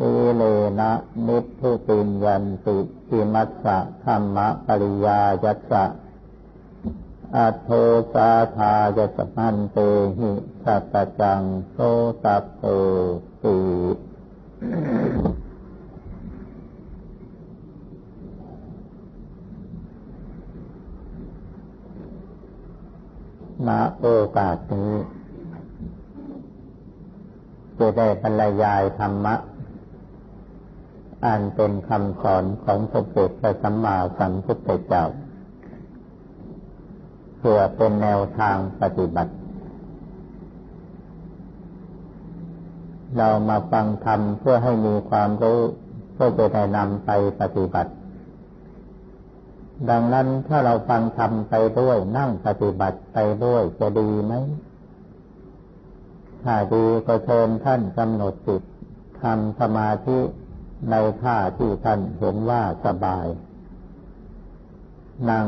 สีเลนะนิพุตินยันติอิมัสสะธรรมะปริยายัสสะอัโทสาทายสมันเตหิสัตจังโสตัปโตติณโอกาสนี้จะได้บรรยายธรรมะ อันเป็นคำสอนของพระพุทธสัมมาสัมพุทธเจ้าเพื่อเป็นแนวทางปฏิบัติ เรามาฟังธรรมเพื่อให้มีความรู้เพื่อจะได้นำไปปฏิบัติ ดังนั้นถ้าเราฟังธรรมไปด้วยนั่งปฏิบัติไปด้วยจะดีไหมถ้าดีก็เชิญท่านกำหนดจิตทำสมาธิ ในท่าที่ท่านเห็นว่าสบาย นั่ง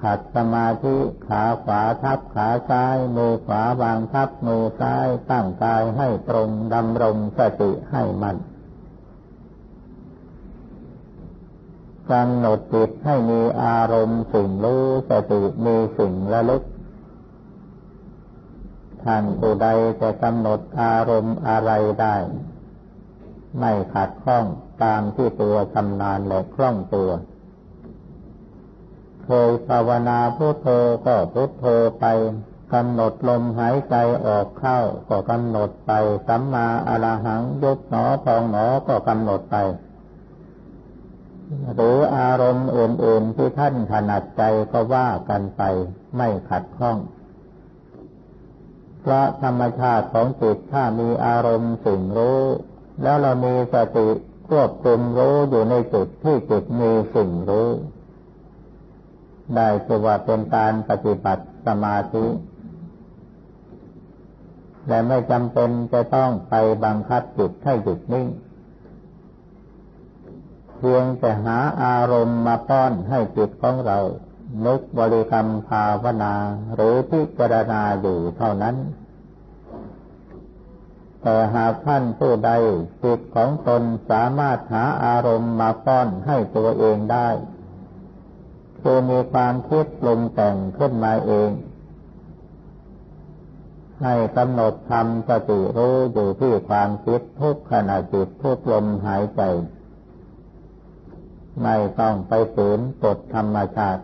ขัดสมาธิขาขวาทับขาซ้าย มือขวาวางทับมือซ้าย ตั้งกายให้ตรงดำรงสติให้มันกำหนดจิตให้มีอารมณ์สิ่งรู้สติมีสิ่งระลึกท่านผู้ใดจะกำหนดอารมณ์อะไรได้ ไม่ขัดข้องตามที่ตัวชำนาญและคล่องตัว เคยภาวนาพุทโธก็พุทโธไปกำหนดลมหายใจออกเข้า ก็กำหนดไปสัมมาอรหังยุบหนอพองหนอก็กำหนดไป หรืออารมณ์อื่นๆที่ท่านถนัดใจก็ว่ากันไปไม่ขัดข้องเพราะธรรมชาติของจิตถ้ามีอารมณ์สิ่งรู้ แล้วเรามีสติควบคุมรู้อยู่ในจุดที่จุดมีสิ่งรู้ ได้คือว่าเป็นการปฏิบัติสมาธิและไม่จำเป็นจะต้องไปบังคับจิตให้หยุดนิ่ง เพียงแต่หาอารมณ์มาป้อนให้จิตของเรา นึกบริกรรมภาวนาหรือพิจารณาอยู่เท่านั้น แต่หากท่านผู้ใดจิตของตนสามารถหาอารมณ์มาป้อนให้ตัวเองได้ คือมีความคิดลงแต่งขึ้นมาเอง ให้กำหนดทำสติรู้อยู่ที่ความคิดทุกขณะจิตทุกลมหายใจ ไม่ต้องไปฝืนกฎธรรมชาติ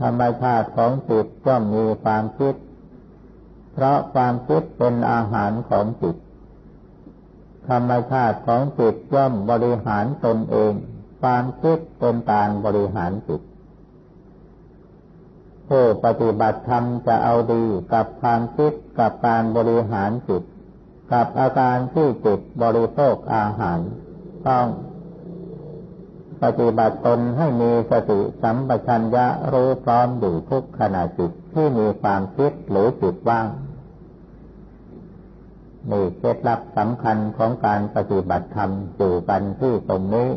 ธรรมชาติของจิตก็มีความคิด เพราะความคิดเป็นอาหารของจิต ธรรมชาติของจิตย่อมบริหารตนเอง ความคิดเป็นการบริหารจิตผู้ปฏิบัติธรรมจะเอาดีกับความคิดกับการบริหารจิต กับอาการที่จิตบริโภคอาหาร ต้องปฏิบัติตนให้มีสติสัมปชัญญะรู้พร้อมอยู่ทุกขณะจิตที่มีความคิดหรือจิตว่าง นี่เคล็ดลับสำคัญของการปฏิบัติธรรมอยู่กันที่ตรงนี้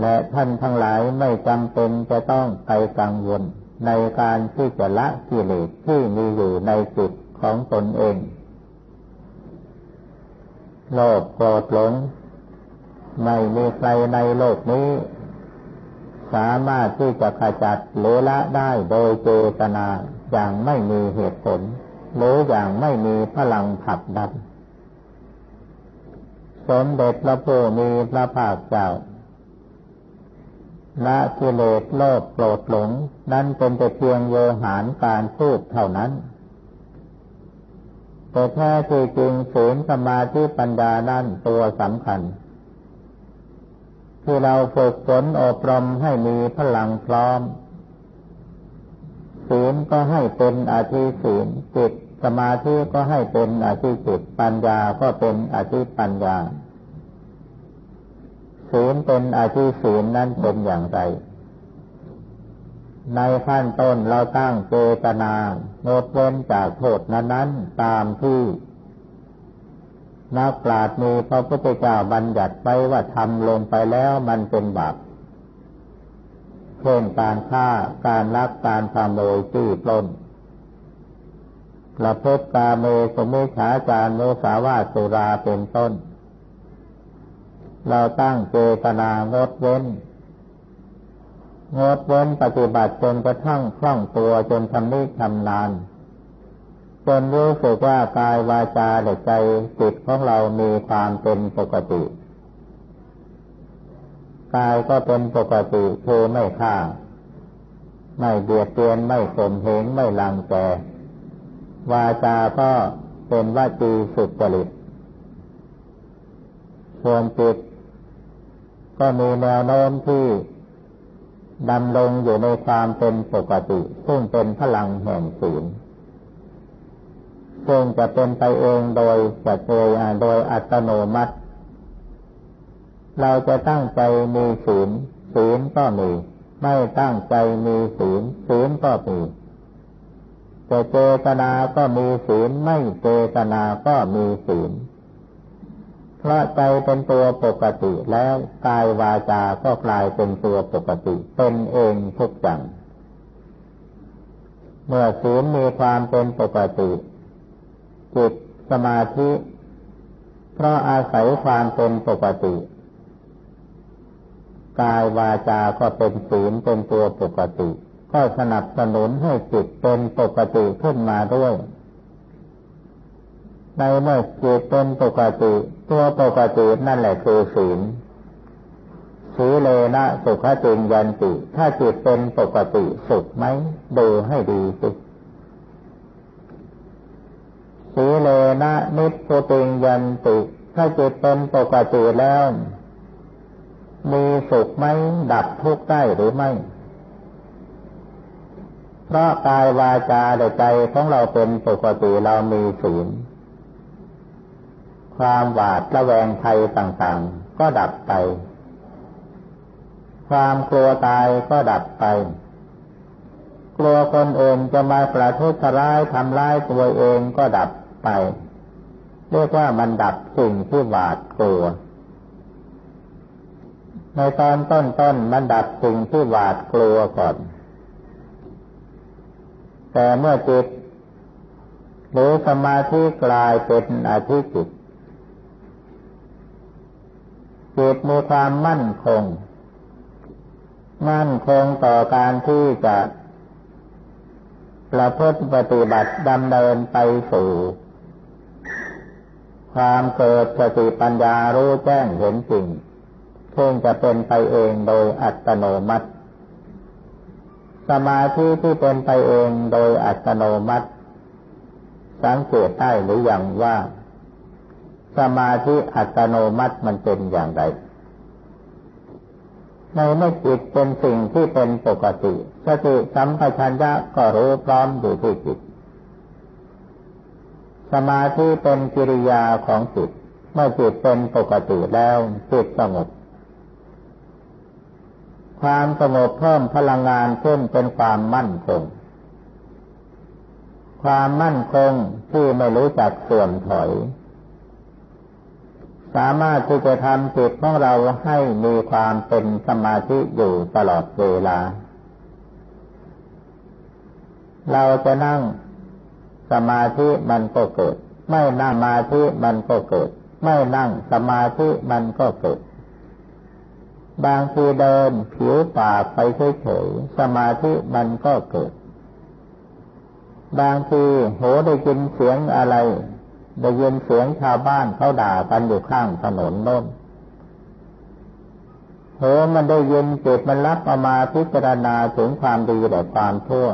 และท่านทั้งหลายไม่จำเป็นจะต้องไปกังวลในการที่จะละกิเลสที่มีอยู่ในจิตของตนเอง โลภโกรธหลง ไม่มีใครในโลกนี้ สามารถที่จะขจัดหรือละได้โดยเจตนาอย่างไม่มีเหตุผล หรืออย่างไม่มีพลังผักดัน สมเด็จพระผู้มีพระภาคเจ้าละกิเลสโลภโกรธหลง นั้นเป็นแต่เพียงโยหารการพูดเท่านั้น แต่แท้ที่จริงศีลสมาธิปัญญานั่นตัวสำคัญ ที่เราฝึกฝนอบรมให้มีพลังพร้อม ศีลก็ให้เป็นอาธิศีลจิตสมาธิก็ให้เป็นอาธิจิตปัญญาก็เป็นอาธิปัญญาศีลเป็นอาชีศีลนั้นเป็นอย่างไร ในขั้นต้นเราตั้งเจตนางดเว้นจากโทษนั้นๆตามที่นักปราชญ์มีพระพุทธเจ้าบัญญัติไปว่าทำลงไปแล้วมันเป็นบาป เช่นการฆ่าการลักการขโมยจี้ปล้นประพฤติกาเมสมิฉาจารโมสาวาสุราเป็นต้น เราตั้งเจตนางดเว้น งดเว้นปฏิบัติจนกระทั่งคล่องตัวจนทำนิทำนาน จนรู้สึกว่ากายวาจาและใจจิตของเรามีความเป็นปกติ กายก็เป็นปกติคือไม่ฆ่า ไม่เบียดเบียนไม่ข่มเหงไม่ลังแก วาจาก็เป็นวาจีสุจริตส่วนจิตก็มีแนวโน้มที่ดำลงอยู่ในความเป็นปกติ ซึ่งเป็นพลังแห่งศีลซึ่งจะเป็นไปเองโดยจะเจยโดยอัตโนมัติ เราจะตั้งใจมีศีลศีลก็มี ไม่ตั้งใจมีศีลศีลก็มีจะเจตนาก็มีศีลไม่เจตนาก็มีศีลเพราะใจเป็นตัวปกติแล้วกายวาจาก็กลายเป็นตัวปกติเป็นเองทุกอย่างเมื่อศีลมีความเป็นปกติจิตสมาธิ เพราะอาศัยความเป็นปกติ กายวาจาก็เป็นศีลเป็นตัวปกติ ก็สนับสนุนให้จิตเป็นปกติขึ้นมาด้วยในเมื่อจิตเป็นปกติ ตัวปกตินั่นแหละคือศีลสีเลนะสุขจิงยันติ ถ้าจิตเป็นปกติสุขไหมดูให้ดีสิสีเลนะนิพพุติงยันติ ถ้าจิตเป็นปกติแล้ว มีสุขไหมดับทุกข์ได้หรือไม่ เพราะกายวาจาและใจของเราเป็นปกติเรามีศีลความหวาดระแวงภัยต่างๆ ก็ดับไป ความกลัวตายก็ดับไป กลัวคนอื่นจะมาประทุษร้ายทำร้ายตัวเองก็ดับไป เรียกว่ามันดับสิ่งที่หวาดกลัว ในตอนต้นๆมันดับสิ่งที่หวาดกลัวก่อน แต่เมื่อจิตหรือสมาธิกลายเป็นอาธิจิตจิตมีความมั่นคง มั่นคงต่อการที่จะประพฤติปฏิบัติดำเนินไปสู่ ความเกิดสติปัญญารู้แจ้งเห็นจริง ซึ่งจะเป็นไปเองโดยอัตโนมัติ สมาธิที่เป็นไปเองโดยอัตโนมัติ สังเกตได้หรืออยังว่า สมาธิอัตโนมัติมันเป็นอย่างไรในเมื่อจิตเป็นสิ่งที่เป็นปกติสติสัมปชัญญะก็รู้พร้อมอยู่ที่จิต สมาธิเป็นกิริยาของจิต เมื่อจิตเป็นปกติแล้วจิตสงบ ความสงบเพิ่มพลังงานขึ้นเป็นความมั่นคง ความมั่นคงที่ไม่รู้จักส่วนถอย สามารถที่จะทำจิตของเราให้มีความเป็นสมาธิอยู่ตลอดเวลา เราจะนั่งสมาธิมันก็เกิด ไม่นั่งสมาธิมันก็เกิด ไม่นั่งสมาธิมันก็เกิด บางทีเดินผิวปากไปเฉยๆสมาธิมันก็เกิด บางทีโหได้ยินเสียงอะไร ได้ยินเสียงชาวบ้านเขาด่ากันอยู่ข้างถนนโน้นโหมันได้ยินจิตมันรับเอามาพิจารณาถึงความดีและความชั่ว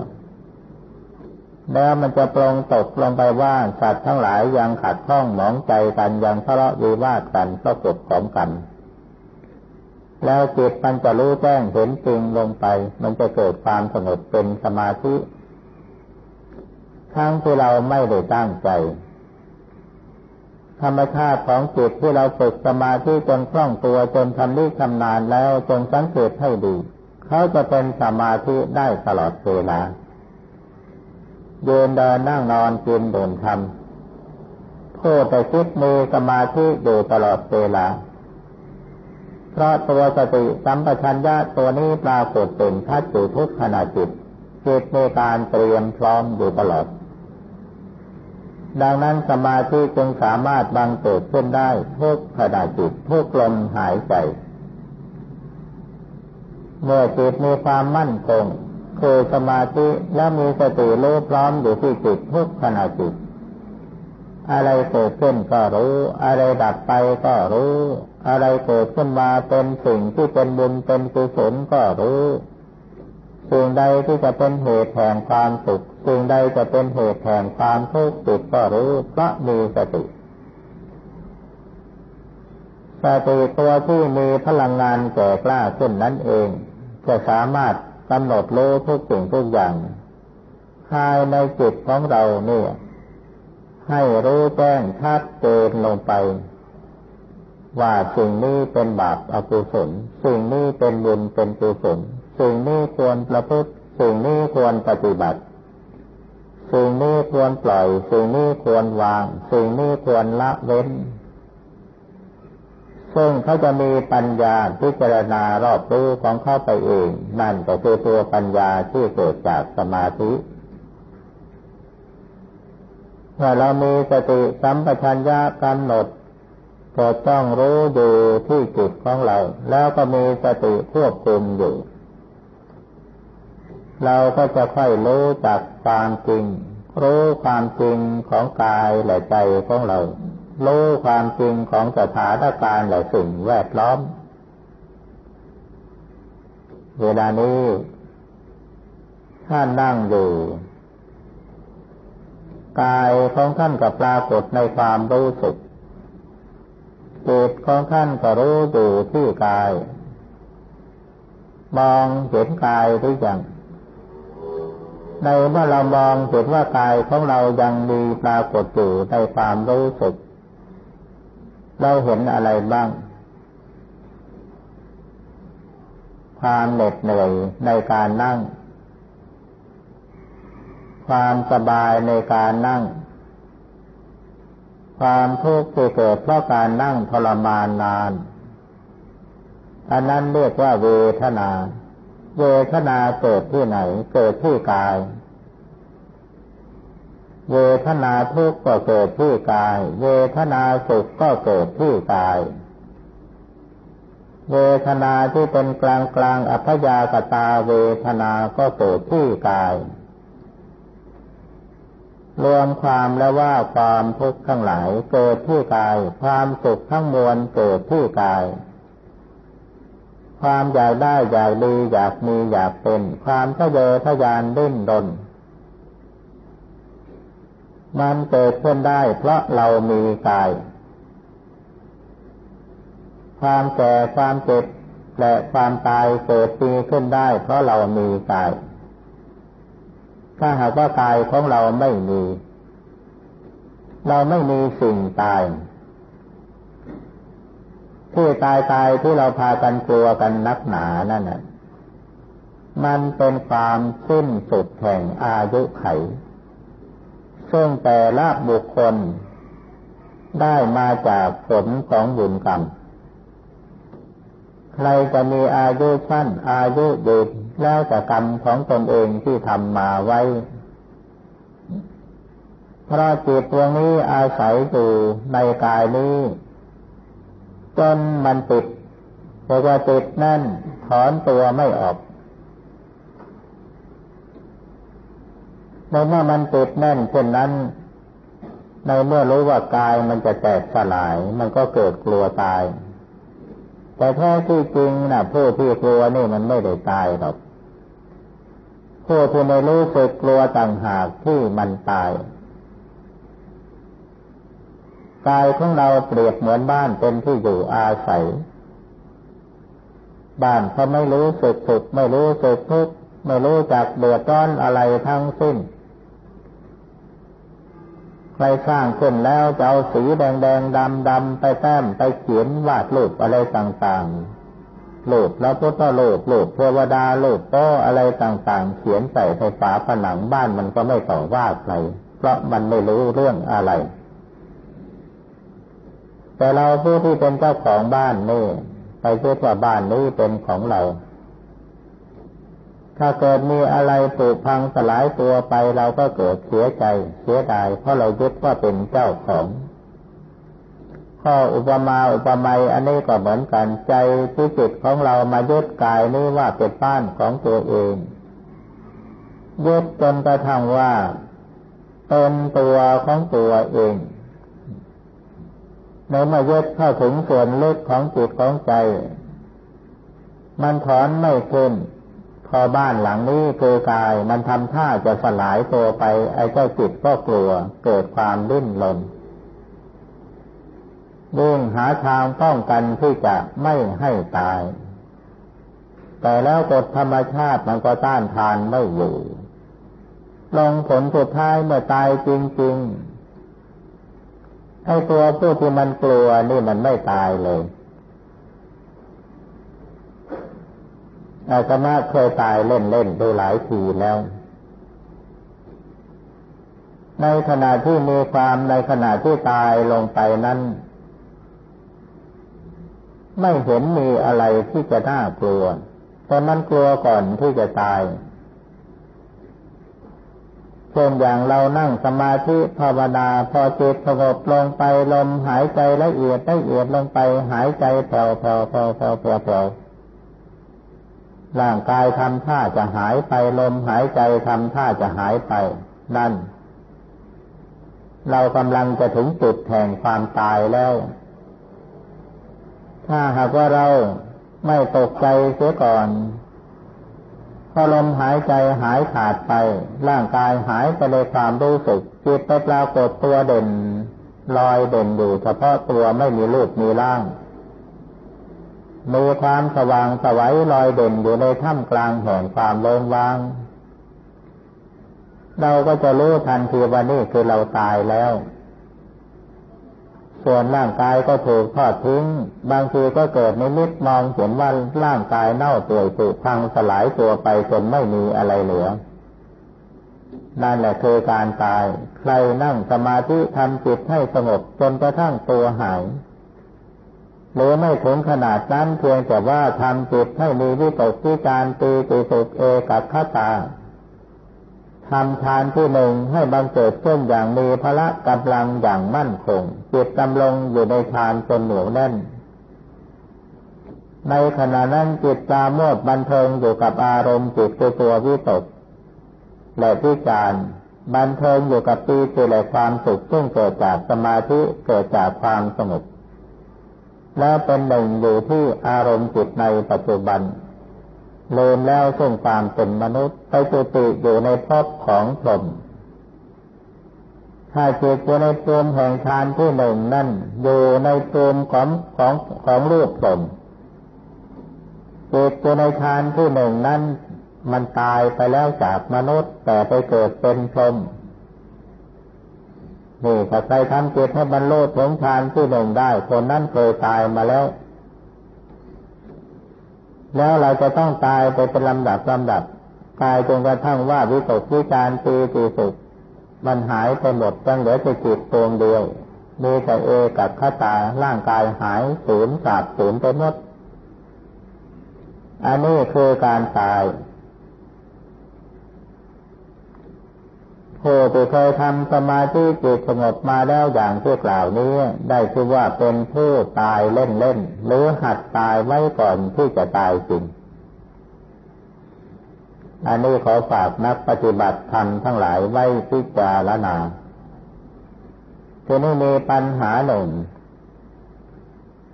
แล้วมันจะปรงตกลงไปว่าสัตว์ทั้งหลายยังขัดข้องหมองใจกันยังทะเลาะวิวาทกันเพราะกของกัน แล้วจิตมันจะรู้แจ้งเห็นจริงลงไป มันจะเกิดความสงบเป็นสมาธิทั้งที่เราไม่ได้ตั้งใจ ธรรมชาติของจิตที่เราฝึกสมาธิจนคล่องตัวจนทำนิชำนาญแล้วจงสังเกตให้ดี เขาจะเป็นสมาธิได้ตลอดเวลาเดินเดินนั่งนอนกินดื่มทำผู้แต่คิดมีสมาธิอยู่ตลอดเวลา เพราะตัวสติสัมปชัญญะตัวนี้ปรากฏเป็นทัดอยู่ทุกขณะจิตจิตในการเตรียมพร้อมอยู่ตลอด ดังนั้นสมาธิจึงสามารถบังเกิดขึ้นได้ทุกขณะจิตทุกลมหายใจ เมื่อจิตมีความมั่นคงคือสมาธิแล้วมีสติรู้พร้อมอยู่ที่จิตทุกขณะจิต อะไรเกิดขึ้นก็รู้ อะไรดับไปก็รู้ อะไรเกิดขึ้นมาเป็นสิ่งที่เป็นบุญเป็นกุศลก็รู้สิ่งใดที่จะเป็นเหตุแห่งความสุขสิ่งใดจะเป็นเหตุแห่งความทุกข์จิตก็รู้พระมีสติสติตัวที่มีพลังงานแก่กล้าขึ้นนั้นเอง จะสามารถกำหนดรู้ทุกสิ่งทุกอย่างภายในจิตของเราเนี่ยให้รู้แจ้งชัดเจนลงไป ว่าสิ่งนี้เป็นบาปอกุศล สิ่งนี้เป็นบุญเป็นกุศล สิ่งนี้ควรประพฤติ สิ่งนี้ควรปฏิบัติ สิ่งนี้ควรปล่อย สิ่งนี้ควรวาง สิ่งนี้ควรละเว้น ซึ่งเขาจะมีปัญญาพิจารณารอบรู้ของเขาไปเอง นั่นก็คือตัวปัญญาที่เกิดจากสมาธิเมื่อเรามีสติสัมปชัญญะกำหนด ก็ต้องรู้อยู่ที่จิตของเรา แล้วก็มีสติควบคุมอยู่ เราก็จะค่อยรู้จักความจริง รู้ความจริงของกายและใจของเรา รู้ความจริงของสถานการณ์และสิ่งแวดล้อม เวลานี้ท่านนั่งอยู่กายของท่านก็ปรากฏในความรู้สึก จิตของท่านก็รู้อยู่ที่กาย มองเห็นกายหรือยังในเมื่อเรามองเห็นว่ากายของเรายังมีปรากฏอยู่ในความรู้สึก เราเห็นอะไรบ้าง ความเหน็ดเหนื่อยในการนั่ง ความสบายในการนั่ง ความทุกข์ที่เกิดเพราะการนั่งทรมานนาน อันนั้นเรียกว่าเวทนา เวทนาเกิดที่ไหน เกิดที่กาย เวทนาทุกข์ก็เกิดที่กาย เวทนาสุขก็เกิดที่กาย เวทนาที่เป็นกลางกลางอัพยากตาเวทนาก็เกิดที่กาย รวมความแล้วว่าความทุกข์ทั้งหลายเกิดที่กาย ความสุขทั้งมวลเกิดที่กาย ความอยากได้อยากดีอยากมีอยากเป็น ความทะเยอทะยานดิ้นรนมันเกิดขึ้นได้เพราะเรามีกาย ความแก่ความเจ็บและความตายเกิดมีขึ้นได้เพราะเรามีกาย ถ้าหากว่ากายของเราไม่มี เราไม่มีสิ่งตาย ที่ตายตายที่เราพากันกลัวกันนักหนานั่นน่ะ มันเป็นความสิ้นสุดแห่งอายุไข ซึ่งแต่ละบุคคลได้มาจากผลของบุญกรรม ใครจะมีอายุสั้นอายุยืน แล้วแต่กรรมของตนเองที่ทำมาไว้ เพราะจิตดวงนี้อาศัยอยู่ในกายนี้ จนมันติดพอว่าติดนั่นถอนตัวไม่ออกในเมื่อมันติดแน่นเช่นนั้น ในเมื่อรู้ว่ากายมันจะแตกสลาย มันก็เกิดกลัวตาย แต่แท้ที่จริงนะผู้ที่กลัวนี่มันไม่ได้ตายหรอก ผู้ที่ไม่รู้สึกกลัวต่างหากที่มันตายกายของเราเปรียบเหมือนบ้านเป็นที่อยู่อาศัย บ้านเขาไม่รู้สึกสุขไม่รู้สึกทุกข์ไม่รู้จักเดือดร้อนอะไรทั้งสิ้นใครสร้างขึ้นแล้วจะเอาสีแดงแดงดำดำไปแต้มไปเขียนวาดรูปอะไรต่าง ๆรูปแล้วพุทธรูปรูปเทวดารูปโตอะไรต่างๆ เขียนใส่ในฝาผนังบ้านมันก็ไม่ต่อว่าใครเพราะมันไม่รู้เรื่องอะไร แต่เราผู้ที่เป็นเจ้าของบ้านนี่ไปคิดว่าบ้านนี้เป็นของเรา ถ้าเกิดมีอะไรปูกพังสลายตัวไปเราก็เกิดเสียใจเสียดายเพราะเรายึดว่าเป็นเจ้าของ ข้ออุปมาอุปไมยอันนี้ก็เหมือนกันใจที่จิตของเรามายึดกายนี้ว่าเป็นบ้านของตัวเองยึดจนกระทั่งว่าเป็นตัวของตัวเองในเมื่อยึดเข้าถึงส่วนลึกของจิตของใจ มันถอนไม่ขึ้น พอบ้านหลังนี้คือกาย มันทำท่าจะสลายตัวไป ไอ้เจ้าจิตก็กลัว เกิดความดิ้นรน วิ่งหาทางป้องกันที่จะไม่ให้ตาย แต่แล้วกฎธรรมชาติมันก็ต้านทานไม่อยู่ลงผลสุดท้ายเมื่อตายจริงๆไอ้ตัวผู้ที่มันกลัวนี่มันไม่ตายเลยอาตมาเคยตายเล่นๆดูหลายทีแล้ว ในขณะที่มีความในขณะที่ตายลงไปนั้น ไม่เห็นมีอะไรที่จะน่ากลัว แต่มันกลัวก่อนที่จะตายเช่นอย่างเรานั่งสมาธิภาวนาพอจิตสงบลงไปลมหายใจละเอียดละเอียดลงไป หายใจแผ่วแผ่วแผ่วแผ่วแผ่วร่างกายทำท่าจะหายไปลมหายใจทำท่าจะหายไป นั่น เรากำลังจะถึงจุดแห่งความตายแล้ว ถ้าหากว่าเราไม่ตกใจเสียก่อนพอลมหายใจหายขาดไป ร่างกายหายไปในความรู้สึกจิตไปปรากฏตัวเด่นลอยเด่นอยู่เฉพาะตัวไม่มีรูปมีร่างมีความสว่างสวัยลอยเด่นอยู่ในถ้ำกลางแห่งความโล่งว่าง เราก็จะรู้ทันทีว่านี่คือเราตายแล้ว ส่วนร่างกายก็ถูกทอดทิ้ง บางทีก็เกิดในมิตมองเห็นว่าร่างกายเน่าเปื่อยผุพังสลายตัวไปจนไม่มีอะไรเหลือนั่นแหละคือการตาย ใครนั่งสมาธิทำจิตให้สงบจนกระทั่งตัวหายหรือไม่ถึงขนาดนั้นเพียงแต่ว่าทำจิตให้มีวิตกวิการตีติสุเอกัคตา ทำทานที่หนึ่งให้บังเกิดขึ้นอย่างมีพละกำลังอย่างมั่นคงจิตกำลงอยู่ในทานจนเหนียวแน่น ในขณะนั้นจิตตาโมดบันเทิงอยู่กับอารมณ์จิตคือตัววิตกและพิจารบันเทิงอยู่กับปีติและความสุขซึ่งเกิดจากสมาธิเกิดจากความสงบแล้วเป็นหนึ่งอยู่ที่อารมณ์จิตในปัจจุบัน ลืมแล้วซึ่งความเป็นมนุษย์ไปจุติอยู่ในภพของพรหมถ้าจิตอยู่ในภูมิแห่งฌานที่หนึ่งนั่นอยู่ในภูมิของของของรูปพรหมจิตอยู่ในฌานที่หนึ่งนั้นมันตายไปแล้วจากมนุษย์ แต่ไปเกิดเป็นพรหมนี่ถ้าใครทำจิตให้บรรลุถึงฌานที่หนึ่งได้ คนนั้นเคยตายมาแล้ว แล้วเราจะต้องตายไปเป็นลำดับลำดับ ตายจนกระทั่งว่าวิตกวิจารตีตีสุขมันหายไปหมดจังเหลือแต่จิตดวงเดียวมีแต่เอกับขตาร่างกายหายสูญสาบสูญไปหมดอันนี้คือการตาย ผู้ที่เคยทำสมาธิจิตสงบมาแล้วอย่างที่กล่าวนี้ ได้ชื่อว่าเป็นผู้ตายเล่นเล่นหรือหัดตายไว้ก่อนที่จะตายจริง อันนี้ขอฝากนักปฏิบัติธรรมทั้งหลายไว้พิจารณาทีนี้มีปัญหาหนึ่ง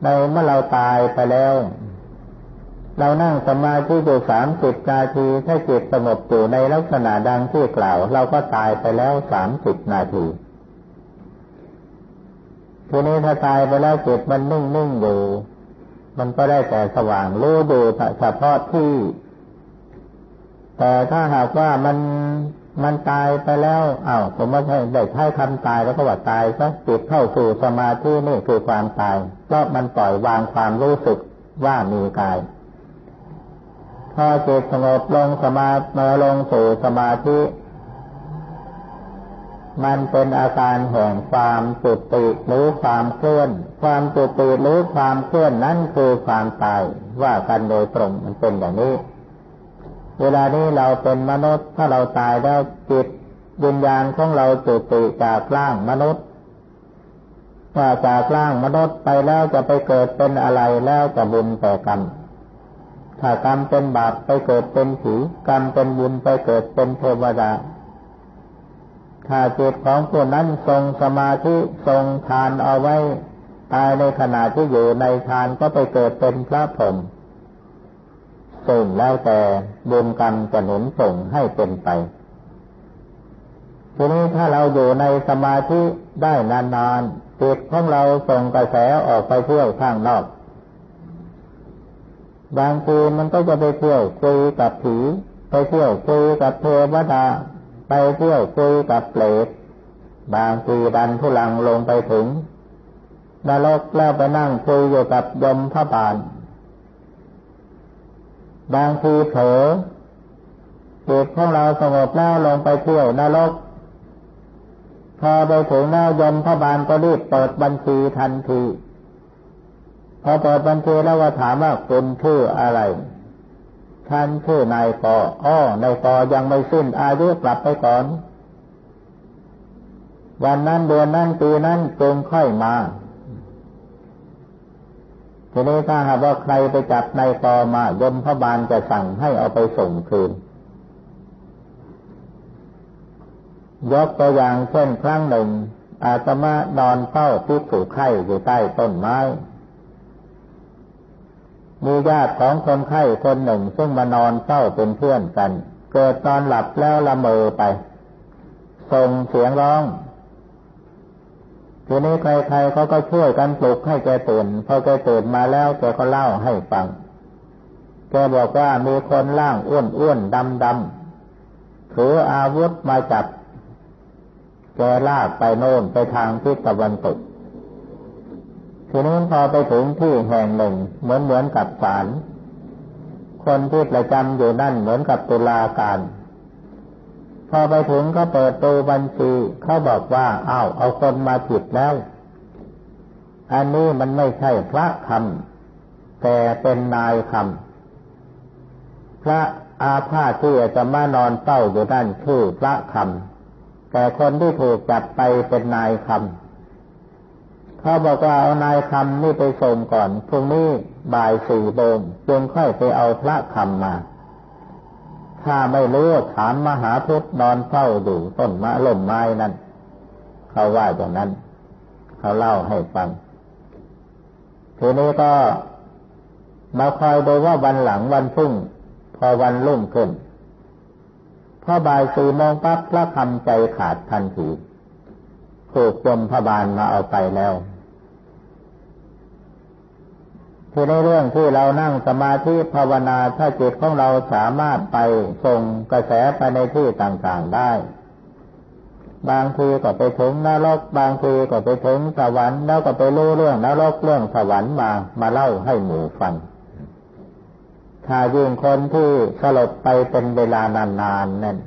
ในเมื่อเราตายไปแล้ว เรานั่งสมาธิอยู่สามสิบนาทีถ้าจิตสงบอยู่ในลักษณะดังที่กล่าว เราก็ตายไปแล้วสามสิบนาที ทีนี้ถ้าตายไปแล้วจิตมันนิ่งนิ่งอยู่ มันก็ได้แต่สว่างรู้ดูเฉพาะที่ แต่ถ้าหากว่ามันมันตายไปแล้วอา้าวผมว่าใช่ได้ใช้คำตายแล้วก็ว่าตายซะจิตเข้าสู่สมาธินี่คือความตายเพราะมันปล่อยวางความรู้สึกว่ามีกาย พอจิตสงบลงสมาธิลงสู่สมาธิ มันเป็นอาการแห่งความจุติหรือความเคลื่อน ความจุติหรือความเคลื่อนนั้นคือความตายว่ากันโดยตรงมันเป็นอย่างนี้ เวลานี้เราเป็นมนุษย์ถ้าเราตายแล้วจิตวิญญาณของเราจุติจากร่างมนุษย์ถ้าจากร่างมนุษย์ไปแล้วจะไปเกิดเป็นอะไรแล้วจะบุญแต่กรรม ถ้ากรรมเป็นบาปไปเกิดเป็นผีกรรมเป็นบุญไปเกิดเป็นเทวดา ถ้าจิตของผู้นั้นทรงสมาธิทรงทานเอาไว้ ตายในขณะที่อยู่ในทานก็ไปเกิดเป็นพระพรหมส่งแล้วแต่บุญกรรมจะหนุนส่งให้เป็นไปทีนี้ถ้าเราอยู่ในสมาธิได้นานๆจิตของเราส่งกระแสออกไปเที่ยวข้างนอก บางทีมันก็จะไปเที่ยวคุยกับผี ไปเที่ยวคุยกับเทวดา ไปเที่ยวคุยกับเปรตบางทีดันทุลังลงไปถึงนรกแล้วไปนั่งคุยอยู่กับยมพระบาล บางทีเผลอจิตของเราสงบแล้วลงไปเที่ยวนรกพอไปถึงหน้ายมพระบาลก็รีบเปิดบัญชีทันที พอปิดบัญชีแล้วว่าถามว่าคุณชื่ออะไร ท่านชื่อนายปออ้อนายปอยังไม่สิ้นอายุกลับไปก่อน วันนั้นเดือนนั้นปีนั้นจงค่อยมาทีนี้ถ้าหากว่าใครไปจับนายปอมายมพระบาลจะสั่งให้เอาไปส่งคืนยกตัวอย่างเช่นครั้งหนึ่ง อาตมานอนเฝ้าพิสูไข่อยู่ใต้ต้นไม้ มีญาติของคนไข้คนหนึ่ง ซึ่งมานอนเฝ้าเป็นเพื่อนกัน เกิดตอนหลับแล้วละเมอไปส่งเสียงร้องทีนี้ใครๆเขาก็ช่วยกันปลุกให้แกตื่นพอแกตื่นมาแล้วแกก็เล่าให้ฟัง แกบอกว่ามีคนล่างอ้วนอ้วนดำดำถืออาวุธมาจับ แกลากไปโน่นไปทางทิศตะวันตก ทีนี้พอไปถึงที่แห่งหนึ่ง เหมือนเหมือนกับศาลคนที่ประจำอยู่นั่นเหมือนกับตุลาการ พอไปถึงก็เปิดตูบัญชีเขาบอกว่าอ้าวเอาคนมาผิดแล้ว อันนี้มันไม่ใช่พระคำแต่เป็นนายคำพระอาพาธที่จะมานอนเฝ้าอยู่ด้านชื่อพระคำแต่คนที่ถูกจับไปเป็นนายคำ เขาบอกว่าเอานายคำนี่ไปส่งก่อนพรุ่งนี้บ่ายสี่โมงจึงค่อยไปเอาพระคำมาถ้าไม่รู้ถามมหาพุทธนอนเฝ้าอยู่ต้นมะล่มไม้นั้นเขาว่าอย่างนั้น เขาเล่าให้ฟังทีนี้ก็มาคอยดูว่าวันหลังวันพุ่ง พอวันรุ่งขึ้นพอบ่ายสี่โมงปั๊บพระคำใจขาดทันทีถูกจมพระบาลมาเอาไปแล้ว คือในเรื่องที่เรานั่งสมาธิภาวนาถ้าจิตของเราสามารถไปส่งกระแสไปในที่ต่างๆได้ บางทีก็ไปถึงนรก บางทีก็ไปถึงสวรรค์แล้วก็ไปรู้เรื่องนรกเรื่องสวรรค์มามาเล่าให้หมู่ฟังถ้ายิ่งคนที่สลบไปเป็นเวลานานๆนั่น